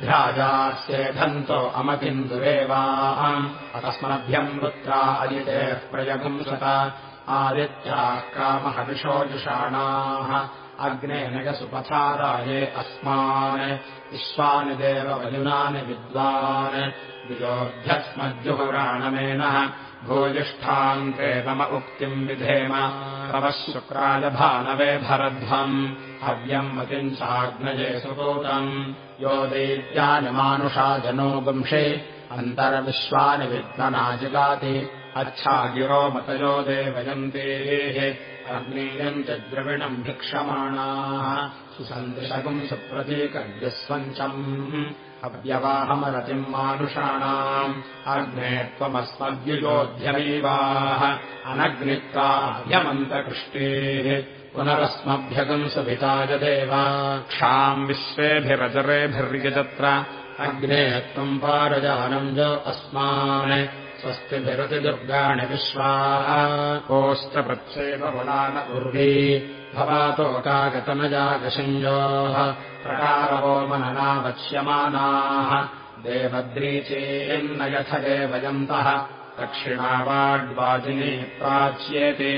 ध्राजास्येधन्तो अमकिन्दुरेवाः अतस्मभ्यम् पुत्रा अदितेः प्रयगुंसत आदित्याः कामहविषोजुषाणाः अग्ने नगसुपथाराये अस्मान्। विश्वानि देववजुनानि विद्वान्। विजोऽभ्यस्मद्युहुराणमेनः भूयिष्ठान्ते मम उक्तिम् विधेम। तवः शुक्रायभानवे भरध्वम्। हव्यम् मतिम् चाग्नये सुपूतम् यो दैत्यानि मानुषा जनो वंशे अन्तर्विश्वानि विद्मनाजिगाति अच्छा गिरो मतयो देवयन्तेः। अग्नेयम् च द्रविणम् भिक्षमाणाः। सुसन्दृशकम् सुप्रतीकव्यस्वञ्चम्। अव्यवाहमरतिम् मानुषाणाम्। अग्ने त्वमस्मद्युजोऽध्यमीवाः। अनग्नित्वाभ्यमन्तकृष्टेः पुनरस्मभ्यगम् सुभिताय देवा क्षाम् विश्वेभिरजरेभिर्यजत्र। अग्ने त्वम् पारजानम् ज अस्मान्। स्वस्तिभिरतिदुर्गाणि विश्वाः। कोष्ठप्रच्छेदहुलान उर्वी भवातोकागतनजागशिञ्जोः प्रकारवो मननावक्ष्यमानाः। देवद्रीचेन्न यथ देवयन्तः दक्षिणावाड्वाजिनी प्राच्येति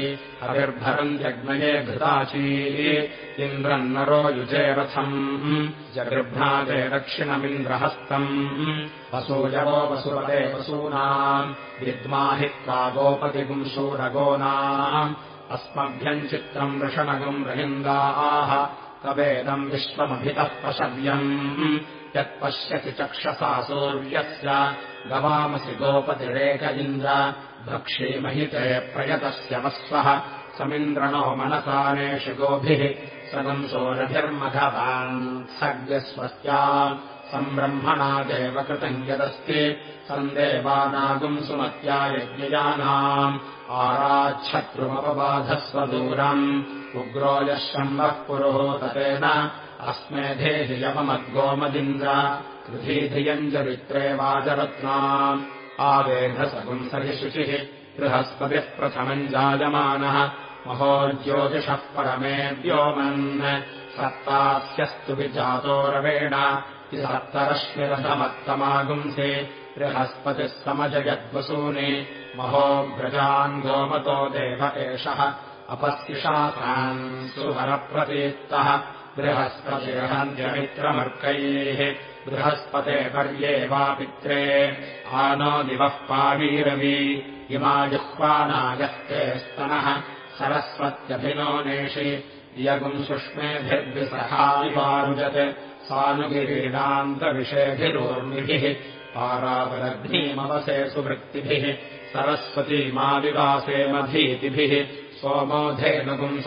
अभिर्भरन्त्यग्नये घृताची इन्द्रन्नरो युजे रथम् जगृभ्राते दक्षिणमिन्द्रहस्तम् वसूयवो वसुपते वसूनाम् विद्माहित्वा गोपतिगुम् शूरगोनाम् अस्मभ्यम् चित्रम् वृषणगम् रहिन्दाः तवेदम् विश्वमभितः पशव्यम् यत्पश्यति चक्षसा सूर्यस्य गवामसि गोपतिरेक इन्द्र भक्षीमहिते प्रयतस्य वस्वः। समिन्द्रणो मनसानेषु गोभिः। सदम् सोरभिर्मघवान्। सर्गस्वस्या सम्ब्रह्मणादेव कृतम् यदस्ति। सन्देवानागुम् सुमत्या यज्ञयानाम्। आराच्छत्रुमपबाधस्वदूरम् उग्रो यः शम्बः पुरोहोततेन। अस्मे धेहियममद्गोमदिन्द्र कृधीधियम् चरित्रे वाचरत्नाम् आवेधसगुंसरि शुचिः बृहस्पतिः प्रथमम् जायमानः। महोज्योतिषः परमे व्योमन् सप्तास्यस्तु विजातो रवेण। सप्तरश्मिरथमत्तमागुंसे बृहस्पतिः समजयद्वसूनि। महोग्रजान् गोमतो देव एषः। अपस्तिशासान् सुहरप्रतीक्तः बृहस्पतिरहन्त्यमित्रमर्कैः। बृहस्पते पर्ये वा पित्रे। आनो दिवः पावीरवी। इमा जुह्वानायस्ते स्तनः सरस्वत्यभिनो नेषि। यगुम् सुष्मेभिर्विसहाविवारुजत् सानुगिरीडान्तविषेभिरोर्मिभिः पारावलग्नीमवसे सुवृत्तिभिः। सरस्वतीमाविवासे मधीतिभिः। सोमो धेनुगुम्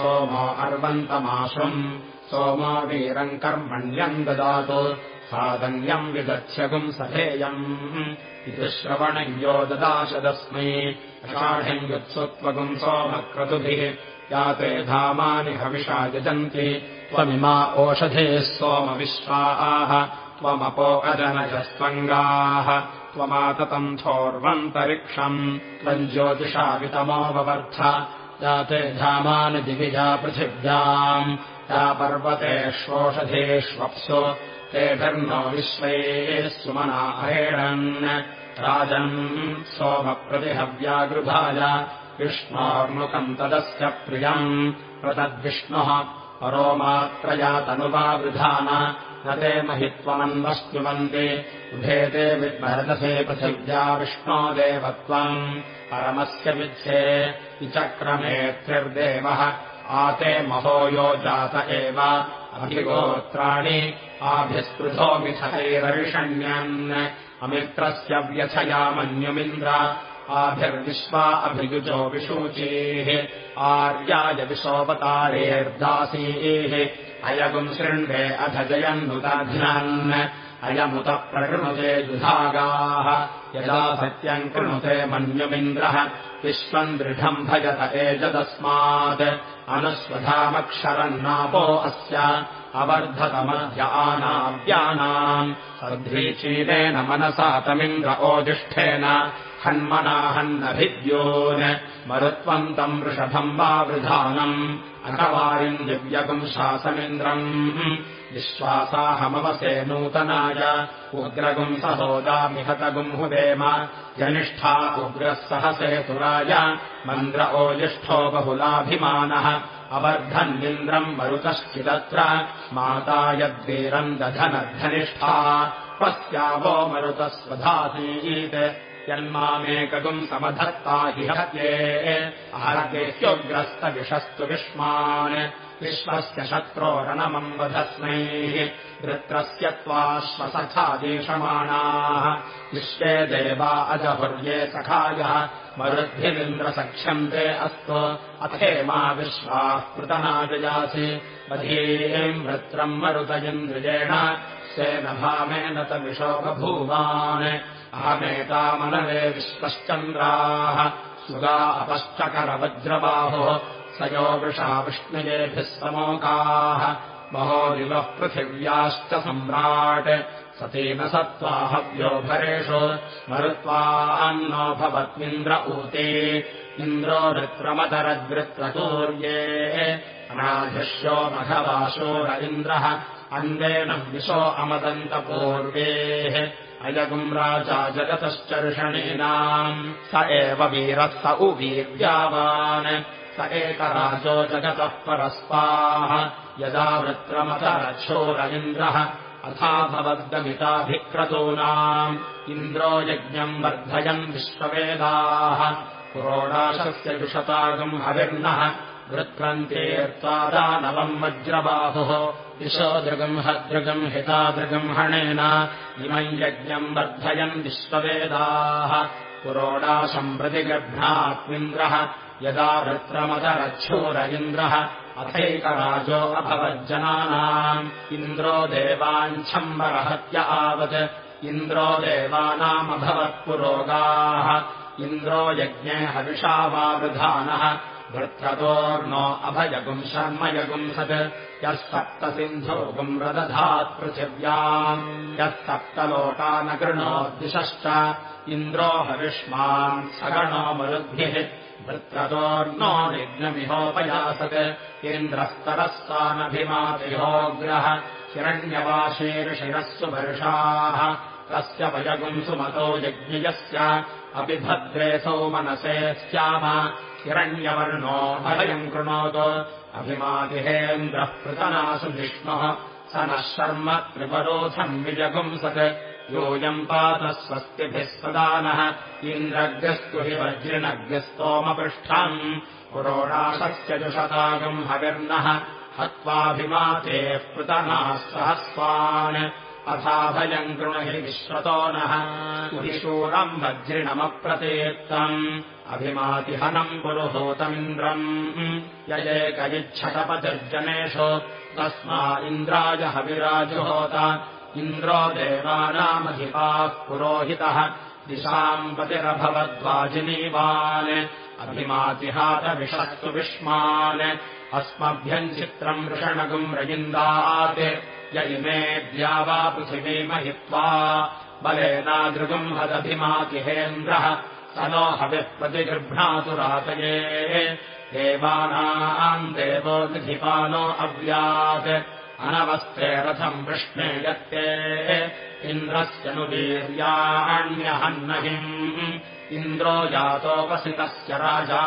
सोमो सोमो वीरम् कर्मण्यम् ददातु। सादन्यम् विदध्यगुम् सधेयम्। इति श्रवणम् यो ददाशदस्मै। अषाढम् युत्सुत्वगुम् सोमक्रतुभिः। याते धामानि हविषा यजन्ति। त्वमिमा ओषधेः सोमविश्वाः। त्वमपो अजनजस्त्वङ्गाः। त्वमाततन्थोर्वन्तरिक्षम् त्वम् ज्योतिषावितमोऽवर्थ याते धामानि दिविजा पृथिव्याम् या पर्वतेष्वोषधेष्वप्सु तेभिर्नो विश्वैः सुमना अहेणन् राजन् सोमप्रतिहव्यागृभाय विष्णोर्मुखम् तदस्य प्रियम्। प्रतद्विष्णुः परोमात्रया तनुवावृधान न ते महित्वमन्वस्तुवन्ति उभेते विद्महदसे पृथिव्या विष्णो देवत्वम्। परमस्य वित्से इचक्रमेत्रिर्देवः आते महो यो जात एव। अभिगोत्राणि आभिस्पृथो मिथैरविषण्यन्। अमित्रस्य व्यथया मन्युमिन्द्र। आभिर्विश्वा अभियुजो विशूचीः आर्याय विशोपतारेर्दासीः अयगुम् शृण्वे अथ जयन्नुताध्यान् अयमुत प्रकृणुते युधागाः यदा सत्यम् कृणुते मन्युमिन्द्रः विश्वम् दृढम् भजत एजदस्मात् अनुस्वधामक्षरम् नापो अस्य अवर्धतमध्य आनाव्यानाम् सध्वीचीनेन मनसा तमिन्द्र ओजिष्ठेन हन्मनाहन्नभिद्योन् मरुत्वन्तम् वृषभम् वा वृधानम्। अकवारिम् दिव्यगुम् शासमिन्द्रम् विश्वासाहमवसे नूतनाय। उग्रगुम् सहोदामिहतगुम् हुदेम। जनिष्ठा उग्रः सहसेतुराय मन्द्र ओजिष्ठो बहुलाभिमानः। अवर्धन्निन्द्रम् मरुतश्चिदत्र। माता यद्वीरम् दधनद्धनिष्ठा पश्यावो मरुतस्वधासीत्। यन्मामेकगुम् समधत्ता हि हत्ये। आहर्गेह्योग्रस्तविषस्तु विष्मान् विश्वस्य शत्रोरणमम् वधस्मैः वृत्रस्य त्वाश्वसखादेशमाणाः विश्वे देवा अजहुर्ये सखायः। मरुद्भिरिन्द्रसख्यन्ते अस्तु। अथेमा विश्वाः पृतनाजयासि बधीम् वृत्रम् मरुतयिन्द्रियेण स्वेन भामेन तविषो बभूवान् अहमेतामनवे विश्वश्चन्द्राः। सुगा अपश्चकरवज्रबाहुः स यो वृषा विष्णुजेभिः समोकाः महोदिवः पृथिव्याश्च सम्राट्। सतीन सत्त्वाहव्यो भरेषु मरुत्वान्नो भवत्विन्द्र ऊते। इन्द्रो वृत्रमतरद्वृत्रतूर्ये अनाधिष्यो मघवाशोर इन्द्रः। अन्देन विशो अमदन्तपूर्वेः अयगुम् राजा जगतश्चर्षणीनाम् स एव वीरः स उवीर्यावान् स एकराजो जगतः परस्पाः। यदा वृत्रमतरच्छोर इन्द्रः अथा भवद्गमिताभिक्रतूनाम् इन्द्रो यज्ञम् वर्धयन् विश्ववेदाः। पुरोडाशस्य जुषतागम् हविर्नः वृत्क्रन्तेर्त्वादानवम् वज्रबाहुः। दिशो दृगम् हितादृगम्हणेन इमम् यज्ञम् वर्धयन् विश्ववेदाः। पुरोडाशम् प्रतिगृह्णात्मिन्द्रः यदा वृत्रमदरच्छूर इन्द्रः अथैकराजो अभवज्जनानाम् इन्द्रो देवाञ्छम्बरहत्य आवत्। इन्द्रो देवानामभवत्पुरोगाः। इन्द्रो यज्ञे हविषावावृधानः वृत्रतोर्नो अभयगुम् शर्मयगुंसत् यः सप्तसिन्धोगुम् रदधात् पृथिव्याम्। यः सप्तलोका न कृणोद्दिशश्च इन्द्रो हविष्मान् सगणो मरुद्भिः वृत्रतोर्नो निघ्नमिहोपयासत् इन्द्रस्तरस्तानभिमातिहोग्रः हिरण्यवाशीर्षिरस्सु वर्षाः तस्य वयगुंसुमतो यज्ञयस्य अपि भद्रेऽसौ मनसे स्याम। हिरण्यवर्णो भयम् कृणोतु। अभिमातिहेन्द्रः पृतनासु विष्णुः। स नः शर्म त्रिपरोधम् विजगुंसत् योऽयम् पातः स्वस्तिभिः सदानः इन्द्रग्रस्तु हि वज्रिणग्रस्तोमपृष्ठम् पुरोडाशस्य जुषतागम् हविर्नः। हत्वाभिमातेः पृतनाः सहस्वान्। अथाभयम् कृणहि विश्वतो नः। शूरम् वज्रिणमप्रतीत्तम्। अभिमातिहनम् पुरुहूतमिन्द्रम्। ययेकयिच्छतपतिर्जनेषु। तस्मा इन्द्राय हविराजुहोत इन्द्रो देवानामधिपाः पुरोहितः। दिशाम् पतिरभवद्वाजिनीवान् अभिमातिहातविषस्तु विष्मान्। अस्मभ्यम् चित्रम् वृषणगुम् रजिन्दात् य इमे द्यावा पृथिवीमहित्वा बलेनादृगुम् हदभिमातिहेन्द्रः स नो हविः प्रतिगृह्णातु रातये। देवानाम् देवो निधिपानो अव्यात् अनवस्ते रथम् वृष्णे यत्ते। इन्द्रस्यनुवीर्याण्यहन्नहिम् इन्द्रो जातोपसितस्य राजा।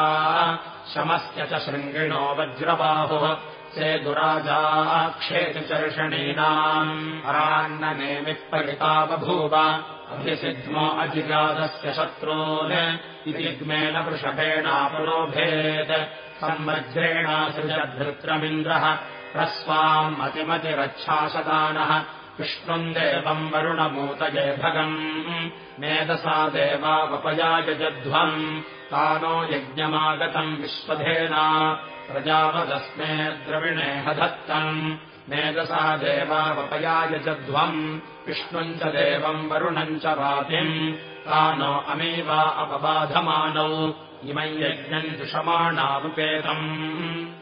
शमस्य च शृङ्गिणो वज्रबाहुः। से दुराजा क्षेतिचर्षणीनाम् अरान्ननेमिः परिता बभूव। अभिसिद्ध्मो अधिगादस्य शत्रून्। इति ग्मेन वृषभेणापलोभेत्। संवज्रेणासृजद्धृत्रमिन्द्रः प्रस्वाम् अतिमतिरच्छाशदानः विष्णुम् देवम् वरुणमूतये भगम्। मेधसा देवावपयायजध्वम् तानो यज्ञमागतम् विश्वधेना। प्रजापदस्मे द्रविणे हधत्तम्। मेधसा देवावपयायजध्वम् विष्णुम् च देवम् वरुणम् च वातिम् तानो अमीवा अपबाधमानौ इमम् यज्ञम् दुषमाणानुपेतम्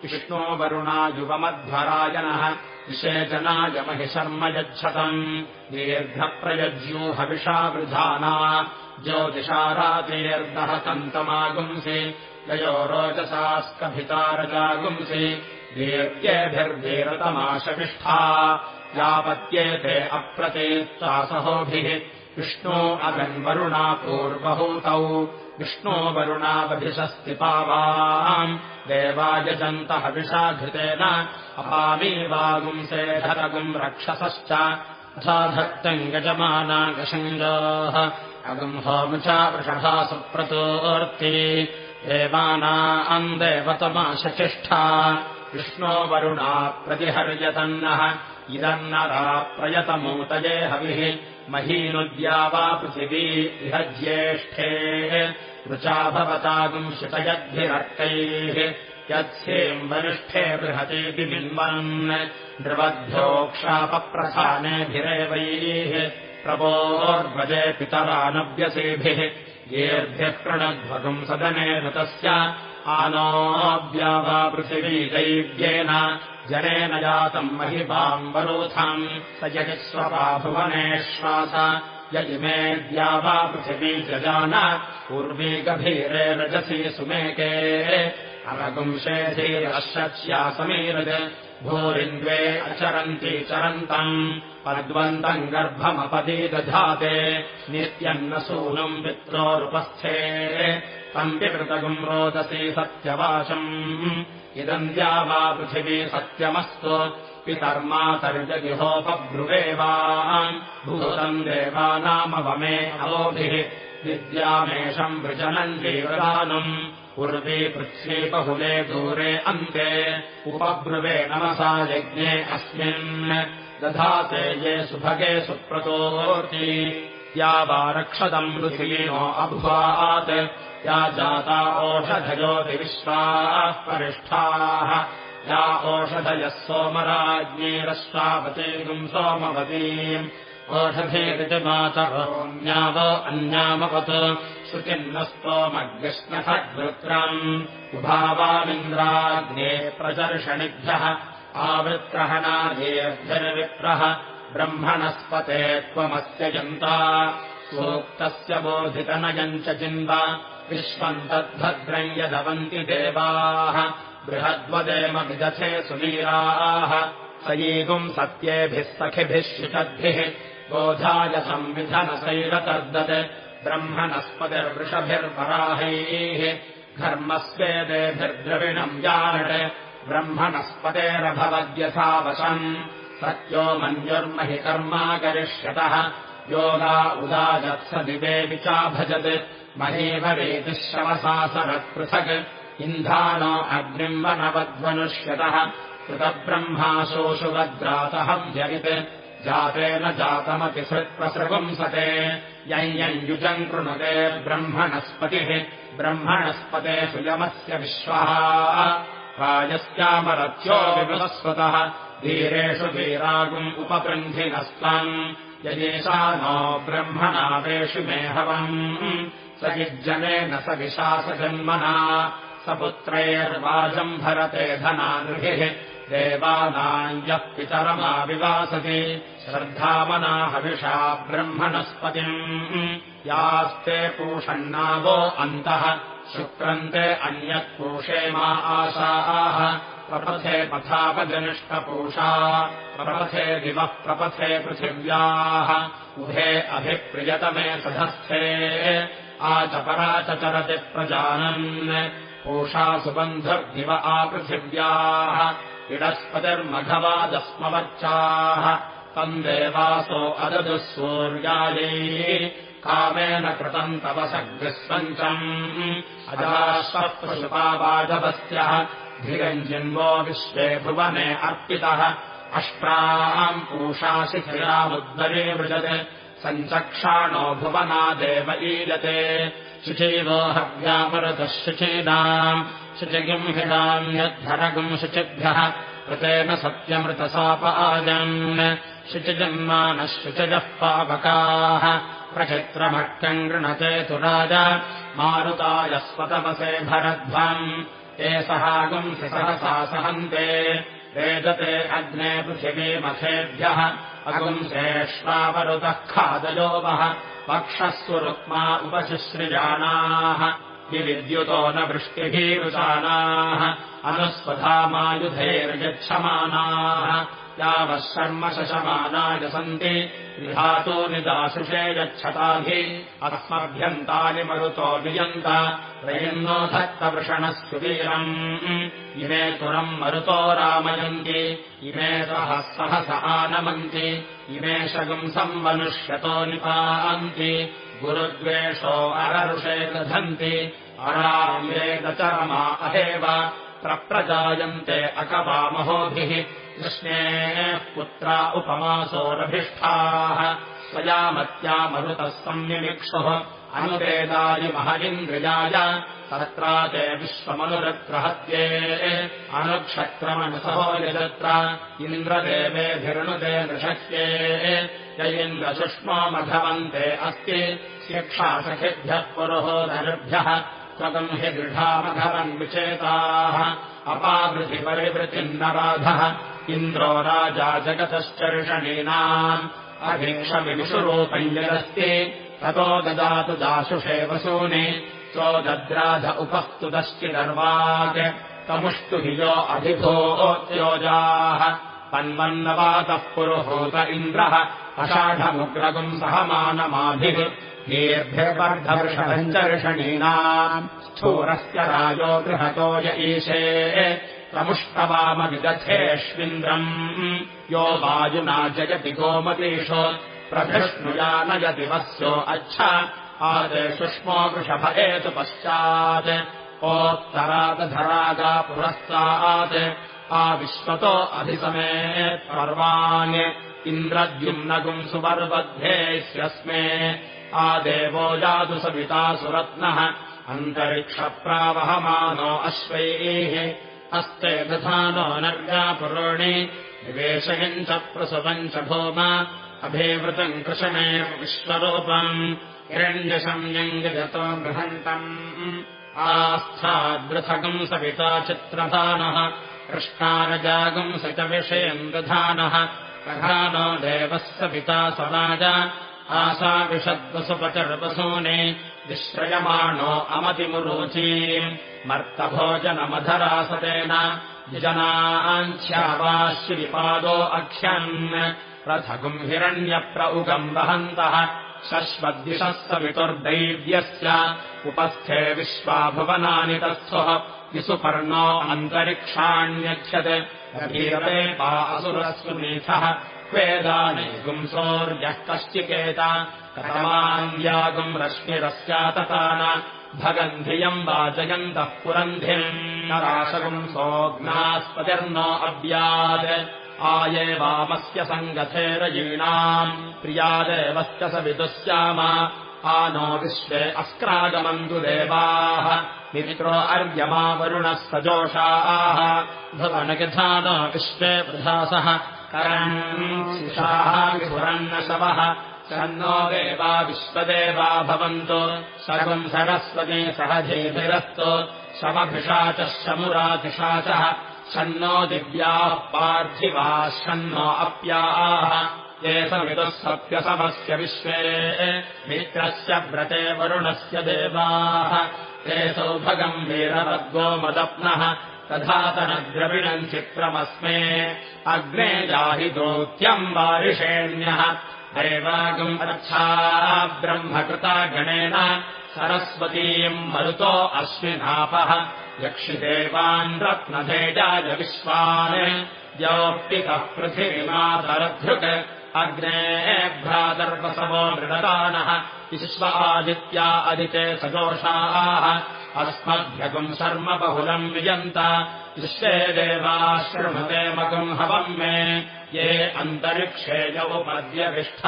विष्णो वरुणा युवमध्वरायणः विषेचनाय महि शर्म यच्छतम् दीर्घप्रयज्यूहविषा वृधाना। ज्योतिषारातेर्दः तन्तमागुंसि ययो रोचसास्कभितारजागुंसि दीर्घ्येभिर्वीरतमाशविष्ठा यापत्येते अप्रतीत्तासहोभिः विष्णो अगन्वरुणा पूर्वहूतौ विष्णो वरुणावभिषस्तिपावाम् देवायजन्तः विषाघृतेन अपामीवागुंसे धरगुम् रक्षसश्च अथाधत्तम् गजमानागशङ्गाः। अगम् होमुचा वृषभा सुप्रतोर्ति देवानाम् देवतमाशचिष्ठा विष्णो वरुणा प्रतिहर्यतन्नः। इदन्नरा प्रयतमूतये हविः महीनुद्या वा पृथिवी इह ज्येष्ठे रुचा भवतागुम् शितयद्भिरर्कैः। यत्स्येम् वरिष्ठे बृहतेति बिम्बन् नृवद्भ्योक्षापप्रधानेभिरेवैः प्रभोर्वजे पितरानव्यसेभिः। येभ्यः प्रणध्वगुम् सदने ऋतस्य। आनोऽव्या वा पृथिवी दैव्येन जनेन जातम् वरोथम्। स यजि स्वपाभुवनेश्वास य इमे द्या वा पृथिवी जजान। पूर्वी गभीरे रजसि सुमेके। अवगुंशेधीरश्च्या भूरिन्द्वे अचरन्ति चरन्तम्। पद्वन्तम् गर्भमपदी दधाते नित्यम् न सूनुम् पित्रोरुपस्थे। तम् विकृतगुम् रोदसी सत्यवाचम् इदम् द्या वा पृथिवी सत्यमस्तु पितर्मातर्जगिहोपब्रुवे वा भूतम् देवानामवमे अवोभिः विद्यामेषम् वृजनम् जीवदानम्। पूर्वे पृथ्वीपहुले दूरे अन्ते उपब्रुवे नमसा यज्ञे अस्मिन्। दधाते ये सुभगे सुप्रतोति या वा रक्षतम् पृथिवीनो अभ्वात्। या जाता ओषधयोतिविश्वाः परिष्ठाः। या ओषधयः सोमराज्ञीरश्वावतीम् सोमवतीम्। ओषधेरिति मातरोऽन्याव अन्यामवत् श्रुतिन्न उभावामिन्द्राग्ने प्रचर्षणिभ्यः आवृत्रहणादेभ्यर्विप्रः ब्रह्मणस्पते त्वमस्य जन्ता। सूक्तस्य बोधितनयम् च चिन्ता विश्वम् तद्भद्रम् यदवन्ति देवाः। बृहद्वदेमविदथे सुवीराः सयीगुम् सत्येभिः सखिभिः शिषद्भिः बोधाय संविधनसैरतर्दत् ब्रह्मणस्पतिर्वृषभिर्वराहैः। घर्मस्वेदेभिर्द्रविणम् जानट् ब्रह्मणस्पतेरभवद्यथावशम् सत्यो मन्युर्महि कर्मा करिष्यतः योगा उदाजत्स दिवेऽपि चाभजत् महीभवेतिः शवसासरत्पृथक् इन्धानो अग्निम्बनवद्वनुष्यतः कृतब्रह्माशोषुवद्रातहव्यवित् जातेन जातमपि सृत्प्रसृपुंसते यञ्यञ्युजम् कृणुते ब्रह्मणस्पतिः। ब्रह्मणस्पते सुयमस्य विश्वः। राजस्यामरथ्यो विवस्वतः वीरेषु वीरागुम् उपबृन्धिनस्त्वम् यजेषा नो ब्रह्मणावेषु मेहवम् स स विशासजन्मना स पुत्रैर्वाजम् भरते धनानृभिः देवानाम् यः पितरमाविवासति श्रद्धामना हविषा ब्रह्मणस्पतिम्। यास्ते पूषण्णावो अन्तः शुक्रन्ते अन्यत्पूषे मा आशाः प्रपथे पथापजनिष्ठपूषा प्रपथे दिवः प्रपथे पृथिव्याः। उभे अभिप्रियतमे सधस्थे आचपरा च चरति प्रजानन्। पूषा सुबन्धुर्दिव आपृथिव्याः इडस्पतिर्मघवादस्मवर्चाः तम् देवासो अददुः सूर्यायै कामेन कृतम् तव सग्रस्वन्तम् अजाश्वपशुपावाजवस्त्यः धिरञ्जिन्वो विश्वे भुवने अर्पितः। अष्ट्राम् पूषाशिखिरामुद्दरे वृजत्। सञ्चक्षाणो भुवनादेव ईयते। शुचीवो हव्यामरुतः शुचीनाम्। शुचिगिम् हिडान्यद्धरगुम् शुचिभ्यः। कृतेन सत्यमृतसाप आजन्। शुचिजन्मानः शुचजः पावकाः प्रचित्रमट्टम् गृणते तु राजा मारुताय स्वतमसे भरध्वम् ते सहागुंसि सहसा सहन्ते वेदते अग्ने पृथिवीमथेभ्यः अगुंसेष्वावरुतः खादयोवः पक्षः रुक्मा उपशिश्रिजानाः विविद्युतो न वृष्टिभीरुचानाः अनुस्वधामायुधैर्यच्छमानाः यावः शर्म शशमानाय सन्ति। विधातो निदाशुषे यच्छताभिः। अस्मभ्यन्तानि मरुतो नियन्त। प्रयन्नो धत्तवृषणस्तु वीरम्। इमे तुरम् मरुतो रामयन्ति। इमे सहः सहस आनमन्ति। इमे शगुम् संवनुष्यतो निपान्ति। गुरुद्वेषो अररुषे दधन्ति। अरावेदचरमा अहेव। प्रप्रजायन्ते अकवामहोभिः कृष्णेः पुत्रा उपमासोरभिष्ठाः स्वयामत्यामरुतः संनिमिक्षुः अनुवेदाय महदिन्द्रियाय तत्रा ते विश्वमनुरग्रहत्ये अनुक्षत्रमनुसहो यजत्र इन्द्रदेवेभिर्णुते नृशक्ये य इन्द्रसुष्मो मघवन्ते अस्ति शिक्षासखिभ्यः पुरोहोदर्भ्यः त्वगम् हि दृढामघवन्विचेताः अपावृथिपरिवृतिन्नराधः इन्द्रो राजा जगतश्चर्षणीनाम्। अभीक्षमिषुरूपञ्जलस्ति ततो ददातु दाशुषे वसूनि। चोदद्राध उपस्तुतश्चिदर्वाक् तमुष्टु हि यो अभिभोत्योजाः तन्वन्नवातः पुरुहूत इन्द्रः। अषाढमुग्रगुम् सहमानमाभिः दीर्भिर्वर्धवृषभञ्चर्षणीनाम् स्थूरस्य राजो गृहतो य ईशे प्रमुष्टवामविदथेष्विन्द्रम् यो वायुना जयति गोमतीषु प्रभृष्णुया नयति वस्यो अच्छा आदे शुष्मो वृषभ एतु पश्चात्। ओत्तरादधरागा पुरस्तात् आविश्वतो अभिसमे पर्वान्। इन्द्रद्युम्नगुम् सुपर्बद्धेष्यस्मे आदेवो जातु सविता सुरत्नः। अन्तरिक्षप्रावहमानो अश्वैः। अस्ते दधानो नर्गापुरोणि निवेशयम् च प्रसवम् च भोम। अभिवृतम् कृशमे विश्वरूपम्। हिरण्यशम्यङ्गतो बृहन्तम्। आस्थादृथगम् सविता चित्रधानः। कृष्णारजागम् स च विषयम् प्रधानो देवः सविता समाज आशाविषद्वसुपचर्वसूने विश्रयमाणो अमतिमुरुचीम् मर्तभोजनमधरासतेन जनाञ्छ्यावाश्विपादो अख्यन् रथगुम् हिरण्यप्र उगम् वहन्तः शश्वद्दिशः सवितुर्दैव्यस्य उपस्थे विश्वाभुवनानि तस्थः विसुपर्णो अन्तरिक्षाण्यक्षत् असुरस्वमीथः वेदानि गुंसोर्यः कश्चिकेत कथमान्यागुम् रश्मिरस्याततान भगन्धियम् वाचयन्तः पुरन्धिम् नराशगुम् सोऽग्नास्पतिर्नो अव्यात् आये वामस्य सङ्गथेरयीणाम् प्रियादेवश्च स विदुस्याम आनो विश्वे अस्क्रागमन्तु देवाः मित्रो अर्यमावरुणः सजोषाः भुवनगिधान विश्वे प्रधासः करण्शिषाः शन्नो देवा विश्वदेवा भवन्तु। सर्वम् सरस्वती सहधेभिरस्तु शमभिषाचः शमुराधिषाचः शन्नो दिव्याः पार्थिवाः शन्नो अप्याः। ये समितुः सत्यसमस्य विश्वे। मित्रस्य व्रते वरुणस्य देवाः। ते सौभगम् वीरवद्गो मदप्नः तथातनद्रविणम् चित्रमस्मे। अग्ने जाहिदोत्यम् वारिषेण्यः। देवागम् अर्था ब्रह्मकृता गणेन सरस्वतीम् मरुतो अश्विनापः। यक्षिदेवान् रत्नधेजाय विश्वान्। योक्तिकः पृथिवीमातरधृक् अग्ने भ्रातर्वसवो मृडतानः। विश्व आदित्या अदिते सजोषाः अस्मभ्यगुम् शर्म बहुलम् विजन्त। विश्वे देवा शृणुते मगुम् हवम् मे। ये अन्तरिक्षे यौपद्यविष्ठ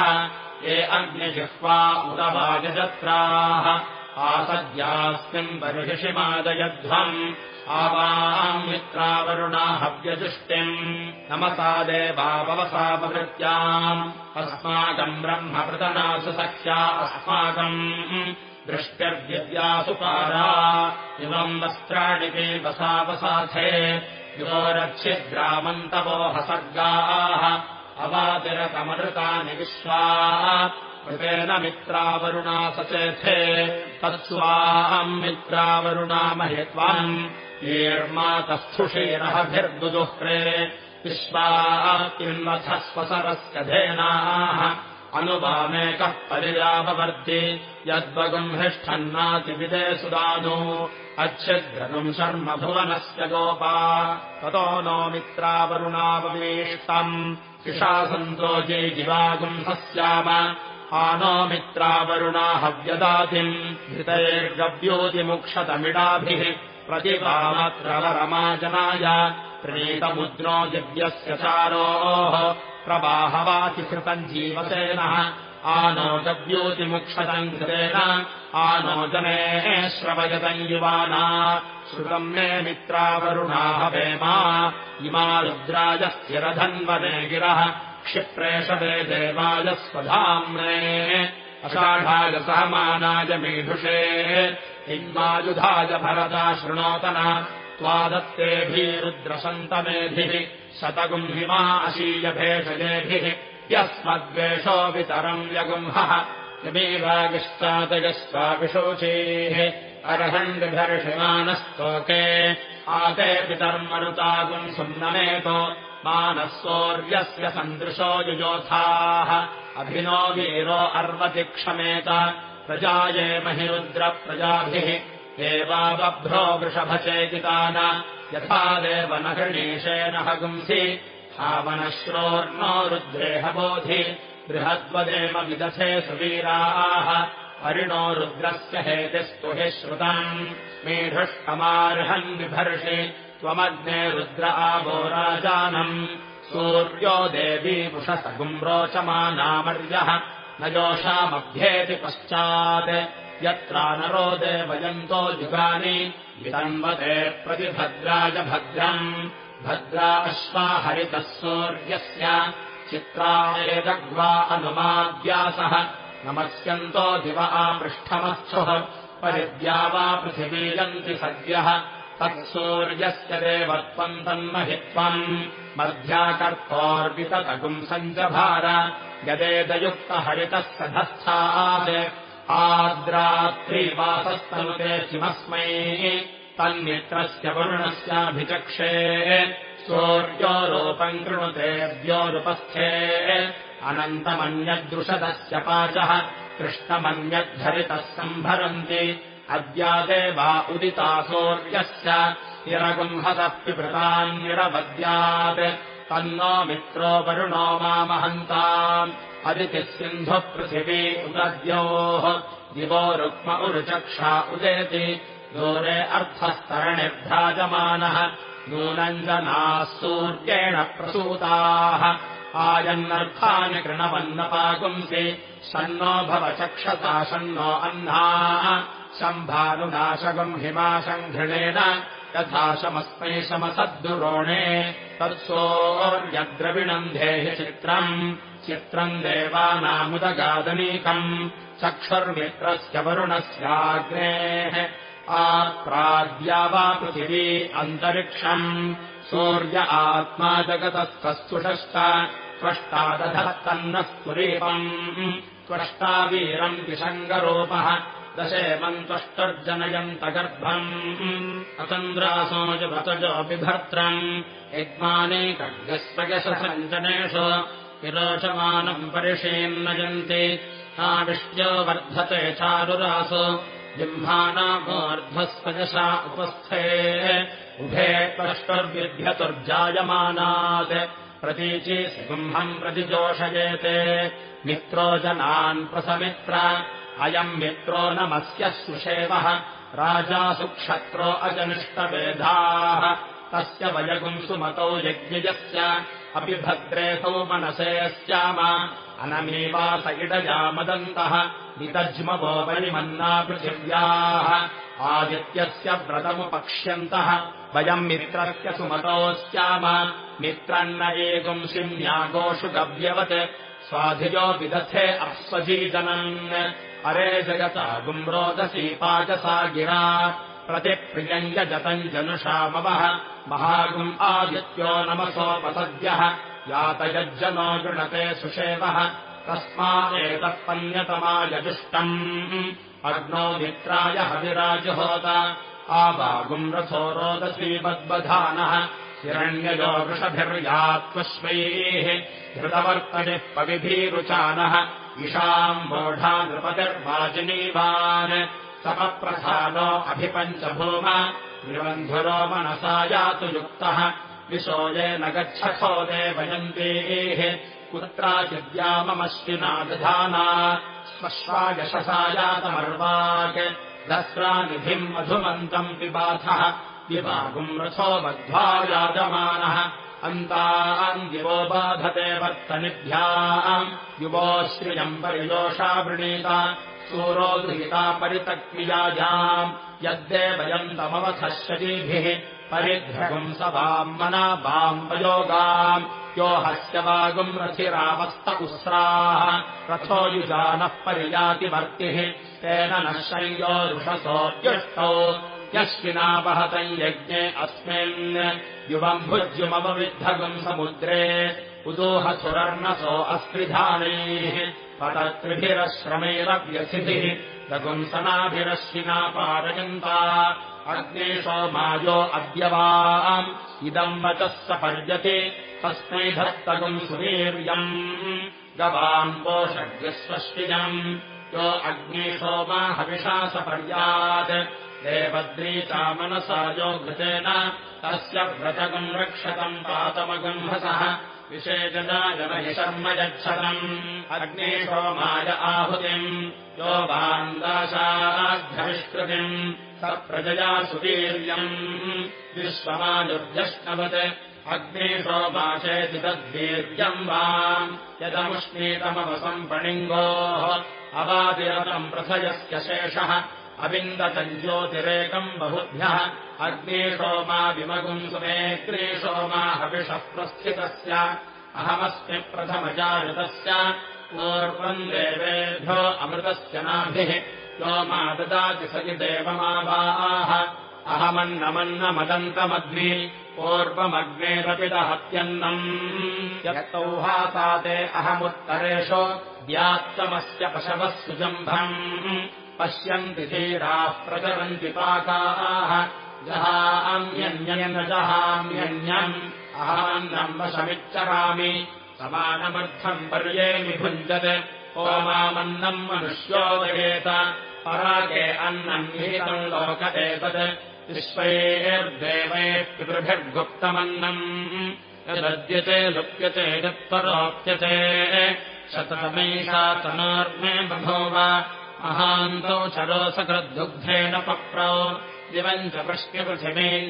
ये अग्निजिह्वा उदवाजत्राः आसद्यास्मिन् बर्हिषिमादयध्वम् आवाम् मित्रावरुणाहव्यदृष्टिम् नमसा देवावसापवृत्याम् अस्माकम् ब्रह्मपृतनासु सख्या अस्माकम् दृष्ट्यर्व्यद्यासुपारा इमम् वस्त्राणि वसावसाथे योरक्षिद्रामन्तवो हसर्गाः। अवातिरकमृतानि विश्वा। कृतेन मित्रावरुणा सचेथे। तत्स्वाम् मित्रावरुणा महित्वाम् येर्मातस्थुषीरहभिर्दुदुह्रे। विश्वा किन्वथः स्वसरस्य धेनाः अनुवामेकः परिलाभवर्ति। यद्वगुम् हृष्ठन्नातिविदे सुदानो। अच्छिद्रगुम् शर्म भुवनस्य गोपा। ततो नो मित्रावरुणाववेष्टम् इषासन्तोजे जिवागुम् हस्याम। आनो मित्रावरुणा हव्यदातिम्। धृतैर्गव्योतिमुक्षतमिडाभिः प्रतिभामत्रवरमाजनाय प्रणीतमुद्रो दिव्यस्य चारोः प्रवाहवातिकृतम् जीवसेनः। आनो गव्योतिमुक्षतम् कृतेन आनो जने श्रवयतम् युवाना। श्रुतम् मे मित्रावरुणाः वेमा इमा रुद्राजस्थिरधन्वने गिरः। क्षिप्रेषवे देवाय स्वधाम्ने। अषाढायसहमानाय मीढुषे हिन्वायुधाय भरता शृणोतन। त्वादत्तेभिरुद्रसन्तमेभिः शतगुम् हिमा अशीयभेषजेभिः यस्मद्वेषो वितरम् व्यगुंहः यमीवागिष्टातयस्वाभिशोचीः अर्हण्डिभर्षिमानस्तोके आते पितर्मरुतागुम् सुम्नमेतो मानः सन्दृशो युजोथाः अभिनो वीरो अर्वतिक्षमेत प्रजाये महिरुद्रप्रजाभिः देवाबभ्रो वृषभचेतितान यथा देव न गृणीशेन हगुंसि हावनश्रोर्णो रुद्रेह बोधि बृहद्वदेव विदथे सुवीराः परिणो रुद्रस्य हेतिस्तु हि श्रुतम्। मेढुष्कमार्हन् बिभर्षि त्वमग्ने रुद्र आवो राजानम्। सूर्यो देवी पुषसगुम् रोचमानामर्यः न जोषामभ्येति पश्चात् यत्रा नरो देवयन्तो युगानि वितन्वते प्रतिभद्राय भद्रम् भद्रा अश्वाहरितः सूर्यस्य चित्रायेदग्वा अनुमाव्यासः नमस्यन्तो दिव आपृष्ठमस्थुः परिद्या वा पृथिवीयन्ति सद्यः। तत्सूर्यस्य देवत्वम् तन्महित्वम् मध्याकर्तोर्विततगुम् सञ्जभार। यदेदयुक्तहरितः सधस्थात् आद्रात्रिवासस्तनुते किमस्मै तन्मित्रस्य वरुणस्याभिचक्षे सूर्योरूपम् कृणुते द्योरुपस्थे अनन्तमन्यदृषदस्य पाचः कृष्णमन्यद्धरितः सम्भरन्ति अद्यादे वा उदिता सूर्यस्य निरगुंहतप्यभृतान्निरवद्यात् तन्नो मित्रो वरुणो मामहन्ताम् अदितिः सिन्धुपृथिवी उदद्योः। दिवो रुक्म उरुचक्षा उदेति। दूरे अर्थस्तरणिर्भ्राजमानः जनाः सूर्येण प्रसूताः। आयन्नर्थानि कृणवन्नपागुंसि। शन्नो भवचक्षसा शन्नो अह्नाः शम्भानुनाशगम् हिमाशम् घृणेन यथा शमस्मै शमसद्दुरोणे। तत्सोऽर्यद्रविणम् धेहि चित्रम् चित्रम् देवानामुदगादनीकम् चक्षुर्मित्रस्य वरुणस्याग्नेः आप्राद्या वा पृथिवी अन्तरिक्षम् सूर्य आत्मा जगतस्तस्तुषश्च त्वष्टा दधस्तन्नः स्फुरीपम् त्वष्टा वीरम् विषङ्गरूपः दशेमम् त्वष्टर्जनयन्तगर्भम् अतन्द्रासोजभतजोऽपि भर्त्रम् यज्माने खड्गस्पगशसञ्जनेषु विरोचमानम् परिशीर्णयन्ति आविष्ट्यो वर्धते चारुरासु। जिह्मानामोऽर्ध्वस्पजसा उपस्थे। उभे त्वष्टुर्विभ्यतुर्जायमानात् प्रतीची सिंहम् प्रतिजोषयेते। मित्रो जनान् प्रसमित्र। अयम् मित्रो नमस्य सुषेवः राजा सुक्षत्रो अजनिष्टवेधाः तस्य वयगुंसुमतौ यज्ञयस्य अपि भद्रेऽसौ मनसे स्याम। अनमेवास इडयामदन्तः नितज्मवो वनिमन्ना पृथिव्याः। आदित्यस्य व्रतमुपक्ष्यन्तः वयम् मित्रस्य सुमतो स्याम। मित्रन्न एगुंसिन्यागोषु गव्यवत्। स्वाधिजो विदथे अप्स्वजीजनन् अरे जगता गुम्रोदसी पाचसा गिरा। प्रतिप्रियम् यजतम् जनुषामवः। महागुम् आदित्यो नमसोपसद्यः यातयज्जनो गृणते सुषेवः। तस्मादेतः पन्यतमायजुष्टम् अग्नौ मित्राय हविराजहोत। आवागुम् रथो रोदसी बद्बधानः। हिरण्यजो वृषभिर्यात्वश्वैः धृतवर्तनिः पविभीरुचानः इषाम् वोढा नृपतिर्वाजिनीवान् समप्रधानो अभिपञ्चभूम निबन्धुरो मनसा यातु युक्तः विशोयेन गच्छथो देवयन्तीः कुत्राचिद्याममश्विना दधाना श्मश्वायशसा यातमर्वाक् दस्रानिधिम् मधुमन्तम् पिबाथः विभागुम् रथो बद्ध्वा याजमानः अन्ताम् दिवो बाधते वर्तनिभ्याम् युवोश्रियम् परिदोषा वृणीता सूरोदृहिता परितक्रियाजाम् यद्देवयन्तमवधश्यतीभिः परिध्रगुम् स वाम् मना वाम्बयोगाम् यो हस्य वागुम् रथिरावस्त उस्राः रथो युजानः पर्यातिवर्तिः तेन नः शैयोरुषसोऽप्युष्टौ यश्विनापहतम् यज्ञे अस्मिन्। युवम् भुज्युमवविद्धगुम् समुद्रे। उदोहसुरर्णसो अस्त्रिधानैः। पतत्रिभिरश्रमैरव्यसिभिः रघुंसनाभिरश्विना पारयन्ता अग्नेशो मायो अद्यवाम्। इदम् वचः स पर्यते तस्मै धत्तगुम् सुवीर्यम्। गवाम् पोषग्यस्वश्विजम् यो अग्नेशो मा हविषा स पर्यात् देवद्रीचा मनसा यो घृतेन तस्य रक्षतम् पातमगम्भसः विषेचनायमहि शर्म यच्छतम् अग्ने सोमाय आहुतिम् यो वान्दाशाद्भविष्कृतिम् स प्रजया सुवीर्यम्। विश्वमायुर्जष्णवत् अग्ने सोमाचेति तद्वीर्यम् वाम् यदमुष्णीतमवसम् पणिङ्गोः अवादिरतम् प्रथयस्य शेषः अविन्दतम् ज्योतिरेकम् बहुभ्यः। अग्ने सोमा विमगुम् सुमेऽग्ने सोमा हविषः प्रस्थितस्य। अहमस्मि प्रथमजायुतस्य। पूर्वम् देवेभ्यो अमृतस्य नाभिः। यो मा ददाति सति देवमावाः अहमन्नमन्नमदन्तमग्नि। पूर्वमग्नेरपिदहत्यन्नम् यत्तौहासाते अहमुत्तरेषु। व्यात्तमस्य पशवः सुजम्भम् पश्यन्ति धीराः प्रचरन्ति पाकाः। जहाम्यन्यन्न जहाम्यन्यम् अहमन्नम् वशमिच्चरामि समानमर्थम् पर्येमि भुञ्जत्। ओमामन्नम् वयेत परागे अन्नम् विहितम् लोक एतत् विश्वैर्देवैः पितृभिर्गुप्तमन्नम्। यदद्यते लुप्यते यत्परोप्यते शतमैषा तनोर्मे बभूव महान्तौ चरोसकृद्दुग्धेन पप्रौ। दिवम्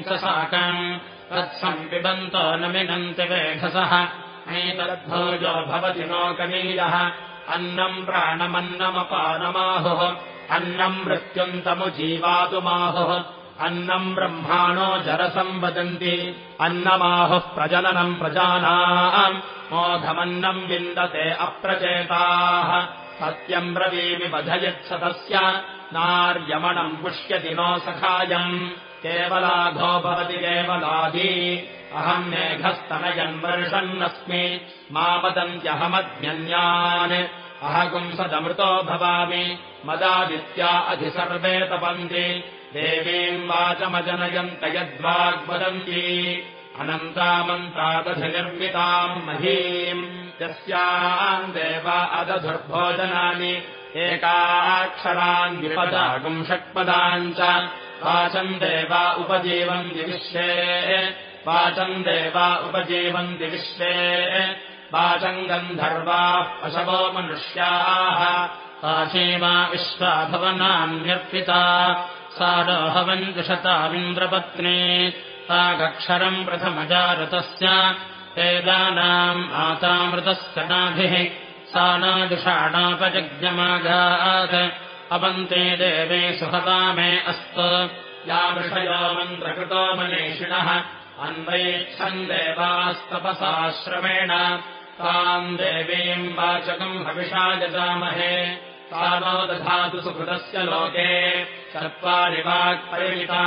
च साकम्। तत्सम् पिबन्तो न मिनन्ति वेघसः एतद्भोजो भवति लोकनीयः अन्नम् प्राणमन्नमपानमाहुः। अन्नम् मृत्युन्तमुजीवातुमाहुः अन्नम् ब्रह्माणो जरसम् वदन्ति अन्नमाहुः प्रजननम् प्रजानाम्। मोघमन्नम् विन्दते अप्रचेताः सत्यम् ब्रवीमि बधयत्सतस्य नार्यमणम् पुष्यति नो सखायम्। केवलाघो भवति केवलादी। अहम् मेघस्तनयन् वर्षन्नस्मि। मामदन्त्यहमज्ञन्यान् अहगुंसदमृतो भवामि। मदादित्या अधिसर्वे तपन्ति। देवीम् वाचमजनयन्त यद्वाग्वदन्ती अनन्तामन्तादधिनिर्मिताम् महीम्। यस्याम् देवा अदधुर्भोजनानि एकाक्षरान् विपदागुम् षट्पदाम् च। वाचम् देवा उपजीवन्ति विश्वे। वाचम् देवा उपजीवन्ति विश्वे। वाचम् गन्धर्वाः पशवो मनुष्याः। काशीमा विश्वाभवनान्यर्पिता सा दोहवञ्जुषताविन्द्रपत्नी तागक्षरम् प्रथमजारतस्य वेदानाम् आतामृतस्य नाभिः सा नादुषाणापजज्ञमाघात् अपन्ते देवे सुहता मे अस्तु। या वृषयो मन्त्रकृतो मनीषिणः। अन्वैच्छन् देवास्तपसाश्रमेण। ताम् देवीम् वाचकम् हविषा यजामहे नो दधातु सुकृतस्य लोके।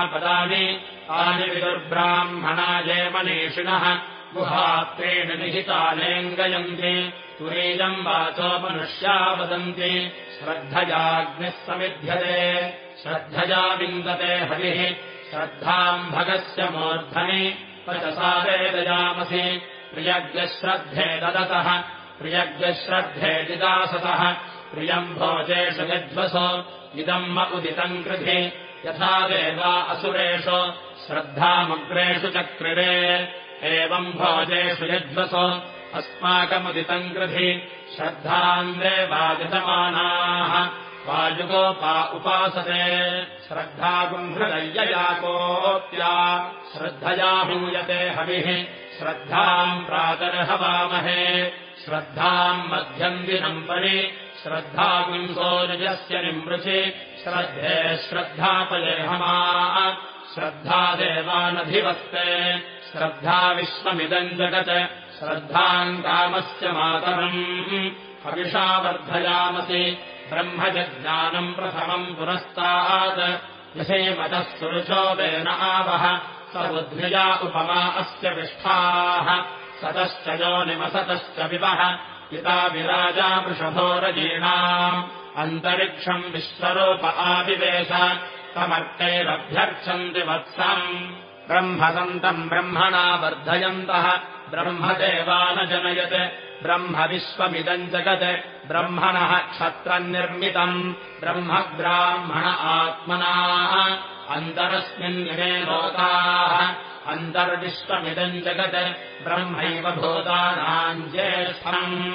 पदानि। तानि विदुर्ब्राह्मणा ये मनीषिणः गुहात्रेण निहितालेऽङ्गयन्ति तुरीयम् वाचो मनुष्या वदन्ति। श्रद्धयाग्निः समिध्यते। श्रद्धया विन्दते हरिः श्रद्धाम् भगस्य मूर्धनि। पचसा वेदयामसि। प्रियज्ञश्रद्धे ददतः। प्रियज्ञश्रद्धे दिदासतः प्रियम् भोजेषु यज्वसो इदम् म उदितम् कृधि यथा देवा असुरेषु श्रद्धामग्रेषु चक्रिरे। एवम् भोजेषु यज्वसो अस्माकमुदितम् कृधि श्रद्धाम् देवादितमानाः। वायुगोपा उपासते श्रद्धागुम्भृदय्ययाकोऽप्या श्रद्धया भूयते हविः श्रद्धाम् प्रातर्हवामहे श्रद्धाम् मध्यम् परि श्रद्धागुंसोरुजस्य निमृचि श्रद्धे श्रद्धापयेहमा। श्रद्धा देवानधिवस्ते श्रद्धा विश्वमिदम् जगत् श्रद्धाम् कामस्य मातरम्। हविषा वर्धयामसि ब्रह्मजज्ञानम् प्रथमम् पुरस्तात्। यशेमतः सुरुचो वेन आवः स बुद्ध्या उपमा अस्य विष्ठाः। सतश्च योनिमसतश्च विवः पिता विराजा वृषभोरजीणाम् अन्तरिक्षम् विश्वरूप आविवेश तमर्कैरभ्यर्च्छन्ति वत्सम्। ब्रह्मसन्तम् ब्रह्मणा वर्धयन्तः। ब्रह्मदेवानजनयत्। ब्रह्म विश्वमिदम् जगत्। ब्रह्मणः क्षत्रनिर्मितम् ब्रह्म ब्राह्मण आत्मना अन्तरस्मिन्निमे लोकाः अन्तर्विश्वमिदम् जगत् ब्रह्मैव भूतानाम् ज्येष्ठम्।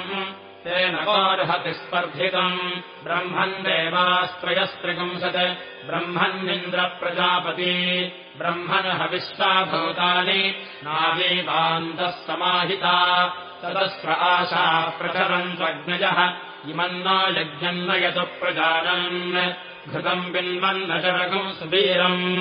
तेन कोर्हति स्पर्धितम् ब्रह्मन् देवास्त्रयस्त्रिपुंसत् ब्रह्मन्निन्द्रप्रजापती। ब्रह्मण हविष्टा भूतानि। नावीवान्तः समाहिता। तदस्र आशा प्रचरन्त्वग्नजः इमन्ना यज्ञम् नयतु प्रजानन् घृतम् बिन्वन्न चरकम् सुवीरम्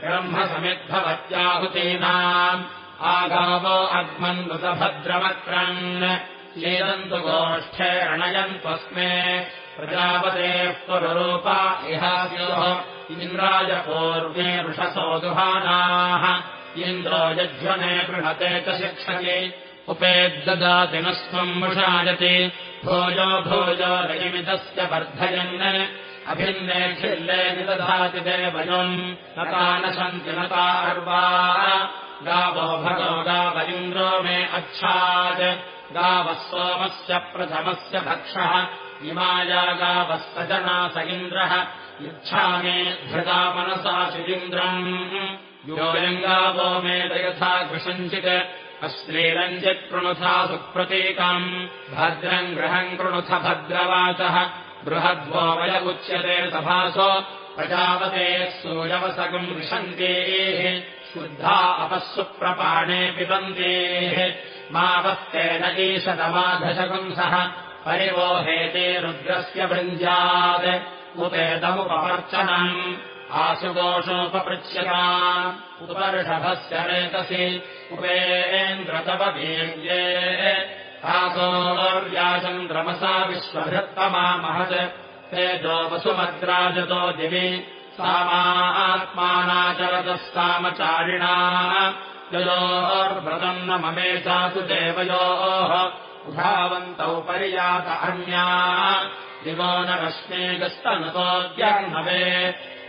ब्रह्मसमिद्धवत्याहुतीनाम् आगावो अग्मन्नुतभद्रमक्रन् एदन्तु गोष्ठे रणयन्त्वस्मे प्रजापतेः पुररूपा इहास्योः। इन्द्राजपूर्वे वृषसो दुहानाः। इन्द्रो यज्वने गृहते च शिक्षति। उपेद्ददाति न स्वम् वृषायति। भोजो भोजो रयिमितस्य वर्धयन् अभिन्ने खिल्ले निदधाति देवयम् नता न सन्ति नता अर्वा। गावो भगो गाव इन्द्रो मे अच्छात् गावः सोमस्य प्रथमस्य भक्षः। इमाया गावः स जना स इन्द्रः। इच्छामे धृता मनसा सुरिन्द्रम् योऽयङ्गावो मे दयथा कृषञ्चित् अश्रीरञ्जित् कृणुथा सुप्रतीकम्। भद्रम् गृहम् कृणुथ भद्रवाचः बृहद्वो वय उच्यते सभासो प्रजापते सूयवसकम् विशन्तेः शुद्धा अपः सुप्रपाणे पिबन्तेः मावस्तेन ईशतमाधशकुंसः परिवोहेते रुद्रस्य भृञ्जात् उपेदमुपवर्चनम् आशुकोषोपपृच्छ्यता उपर्षभस्य रेतसि उपेन्द्रतपवीर्ये आसोर्याचन्द्रमसा विश्वभृत्तमा महत् तेजो वसुमद्राजतो दिवि सामा आत्मानाचरतः सामचारिणा ययोर्व्रतम् न ममेचातु देवयोः उभावन्तौ पर्यात अन्या दिवो न रश्मेगस्तनतोऽद्यर्णवे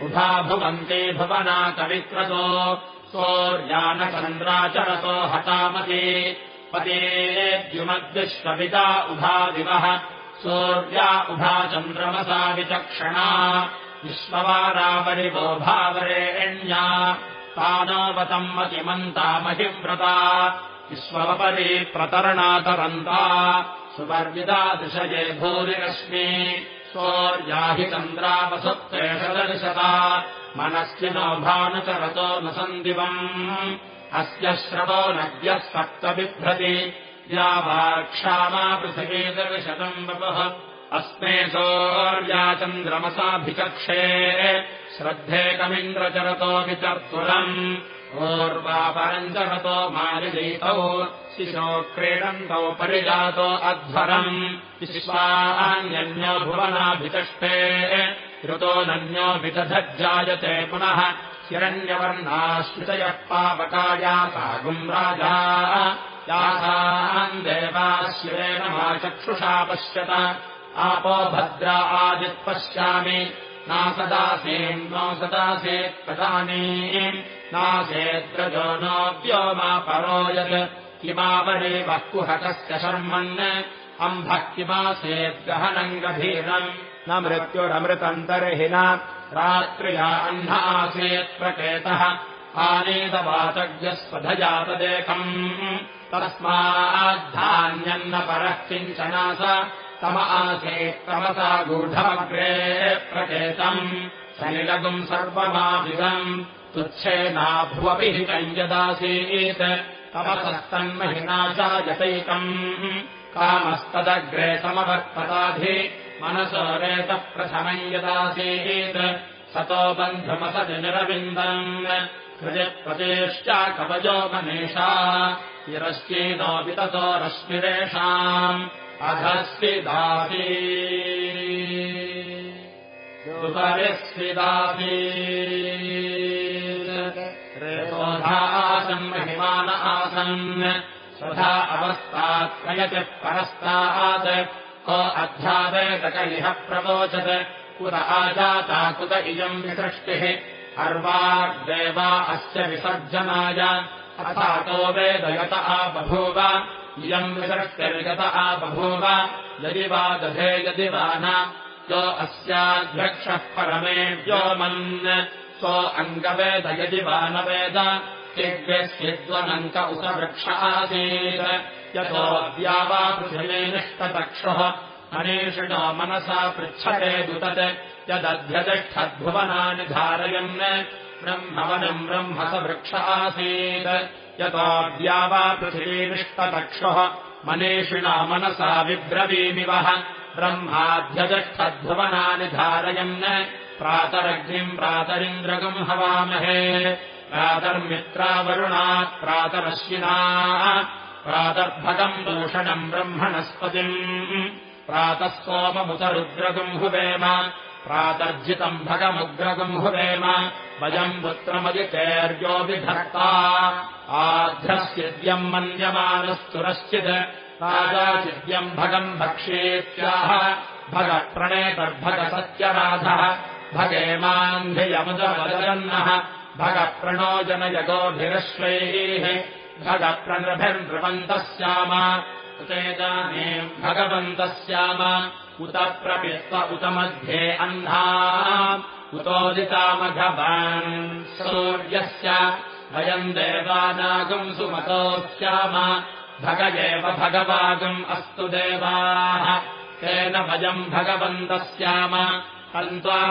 उभा भुवन्ते भुवना कविक्रतो सोऽर्यानचन्द्राचरतो हतामति पतेद्युमद्विश्वपिता उभादिवः सोऽर्या उभा चन्द्रमसा विचक्षणा। विश्ववारावरिवो भावरेण्या। तानोवतम् मतिमन्तामहिव्रता विश्वपरि प्रतरणातरन्ता। सुपर्विदा दिशये भूरिरश्मि। सोऽर्याहि चन्द्रावसुप्तेषदर्शता मनश्चिनो भानुचरतो न सन्दिवम् अस्य श्रवो नद्यः सप्तबिभ्रति। या वा क्षामा पृथिवीदर्शतम् वपुः। अस्मे सोऽर्या चन्द्रमसाभिचक्षे। श्रद्धेकमिन्द्रचरतो विचर्तुरम्। ओर्वापरञ्चरतो मालिदीतौ शिशो क्रीडन्तौ परिजातो अध्वरम्। विश्वान्यन्यो भुवनाभिचष्टे ऋतो नन्योऽभिदधज्जायते पुनः हिरण्यवर्णाश्रुतयः पावकाया सागुम् राजा। यासाम् देवाश्रेण मा चक्षुषा पश्यत। आपो भद्रा आदित्पश्यामि। नासदासेन् नो सदासेत् प्रदानी नासेत्रजो नोऽप्यो मा परो यत्। किमावरे वः कुहकस्य शर्मन्। अम्भः किमासेद्गहनम् गभीरम्। न मृत्युरमृतन्तर्हि न रात्र्या अह्न आसेत् प्रकेतः आनेतवाचज्ञस्वधजातदेकम् तस्माद्धान्यन्न परः किञ्चनास तम आसेत् तमसा गूढमग्रे प्रकेतम् सनिलगुम् सर्वमाविदम् तुच्छेनाभ्वपि हितम् यदासीत्। तमसस्तन्महिना चायतैकम् कामस्तदग्रे समवर्तताधि मनसो रेतप्रथमम् यदासीत्। सतो बन्धुमसति निरविन्दम् हृजप्रचेष्टा कवयो मनीषा यरश्चेदोऽपि ततो रश्मिरेषाम्। अधस्विदासी उपरिस्विदासी रेतोधासम् महिमान आसन्। स्वधा अवस्थात्रयतिः परस्तात् को अध्यावेदकलिह प्रवोचत्। कुत आजाता कुत इयम् विसृष्टिः। अर्वाग्देवा अस्य विसर्जनाय। अथातो वेदयत आबभूव इयम् विसृष्टिर्गत आबभूव यदि वा दधे यदि वा न। यो अस्याध्यक्षः परमे व्योमन्। सो अङ्गवेद यदि वा न वेद। स्थिग्व्यस्थिद्वनङ्क उतवृक्ष आसीत् यतो पृथिवीनिष्टतक्षुः अनेषिणो मनसा पृच्छते दुतत्। यदध्यतिष्ठद्भुवनानि धारयन्। ब्रह्मवनम् ब्रह्म स वृक्ष आसीत् यतो पृथिवीनिष्टतक्षुः मनीषिणा मनसा विब्रवीमिवः ब्रह्माध्यतिष्ठद्भुवनानि धारयन्। प्रातरग्निम् प्रातरिन्द्रगम् हवामहे। प्रातर्मित्रावरुणात् प्रातरश्विना प्रातर्भगम् दूषणम् ब्रह्मणस्पतिम्। प्रातः सोममुतरुद्रगुम्भुवेम प्रातर्जितम् भगमुग्रगुम्भुवेम वयम् पुत्रमदितेर्योऽभिधर्ता आध्रस्यद्यम् मन्यमानस्तुरश्चित् राजाचिद्यम् भगम् भक्षेत्याह। भगप्रणेतर्भगसत्यराधः भगेमान्धियमुदवदन्नः भगप्रणोजनयगोभिरश्वैः भगप्रणभिर्नृपन्तः स्याम उतेजाने भगवन्तः स्याम उत प्रपित्व उत मध्ये अह्ना उतोदितामघवान् सूर्यस्य वयम् देवानागम् सुमतो स्याम भग एव भगवागम् अस्तु देवाः। तेन वयम् भगवन्तः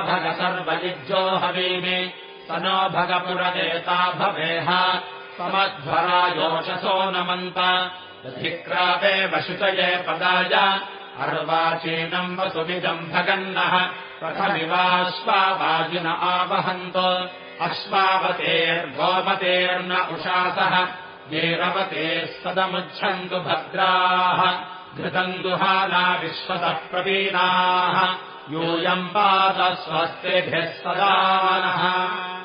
भग सर्वयुज्यो हवीमि। स नो भगपुरदेता भवेह समध्वरायोषसो नमन्त। दधिक्रापे वशुचये पदाय। अर्वाचीनम् वसुविदम् भगन्नः। प्रथमिवाश्वावाजिन आवहन्त। अश्वावतेर्गोमतेर्न उषासः। वीरवते सदमुच्छन्तु भद्राः। घृतम् दुहाना विश्वतः प्रवीणाः। यूयम् पाद स्वस्तिभिः सदा नः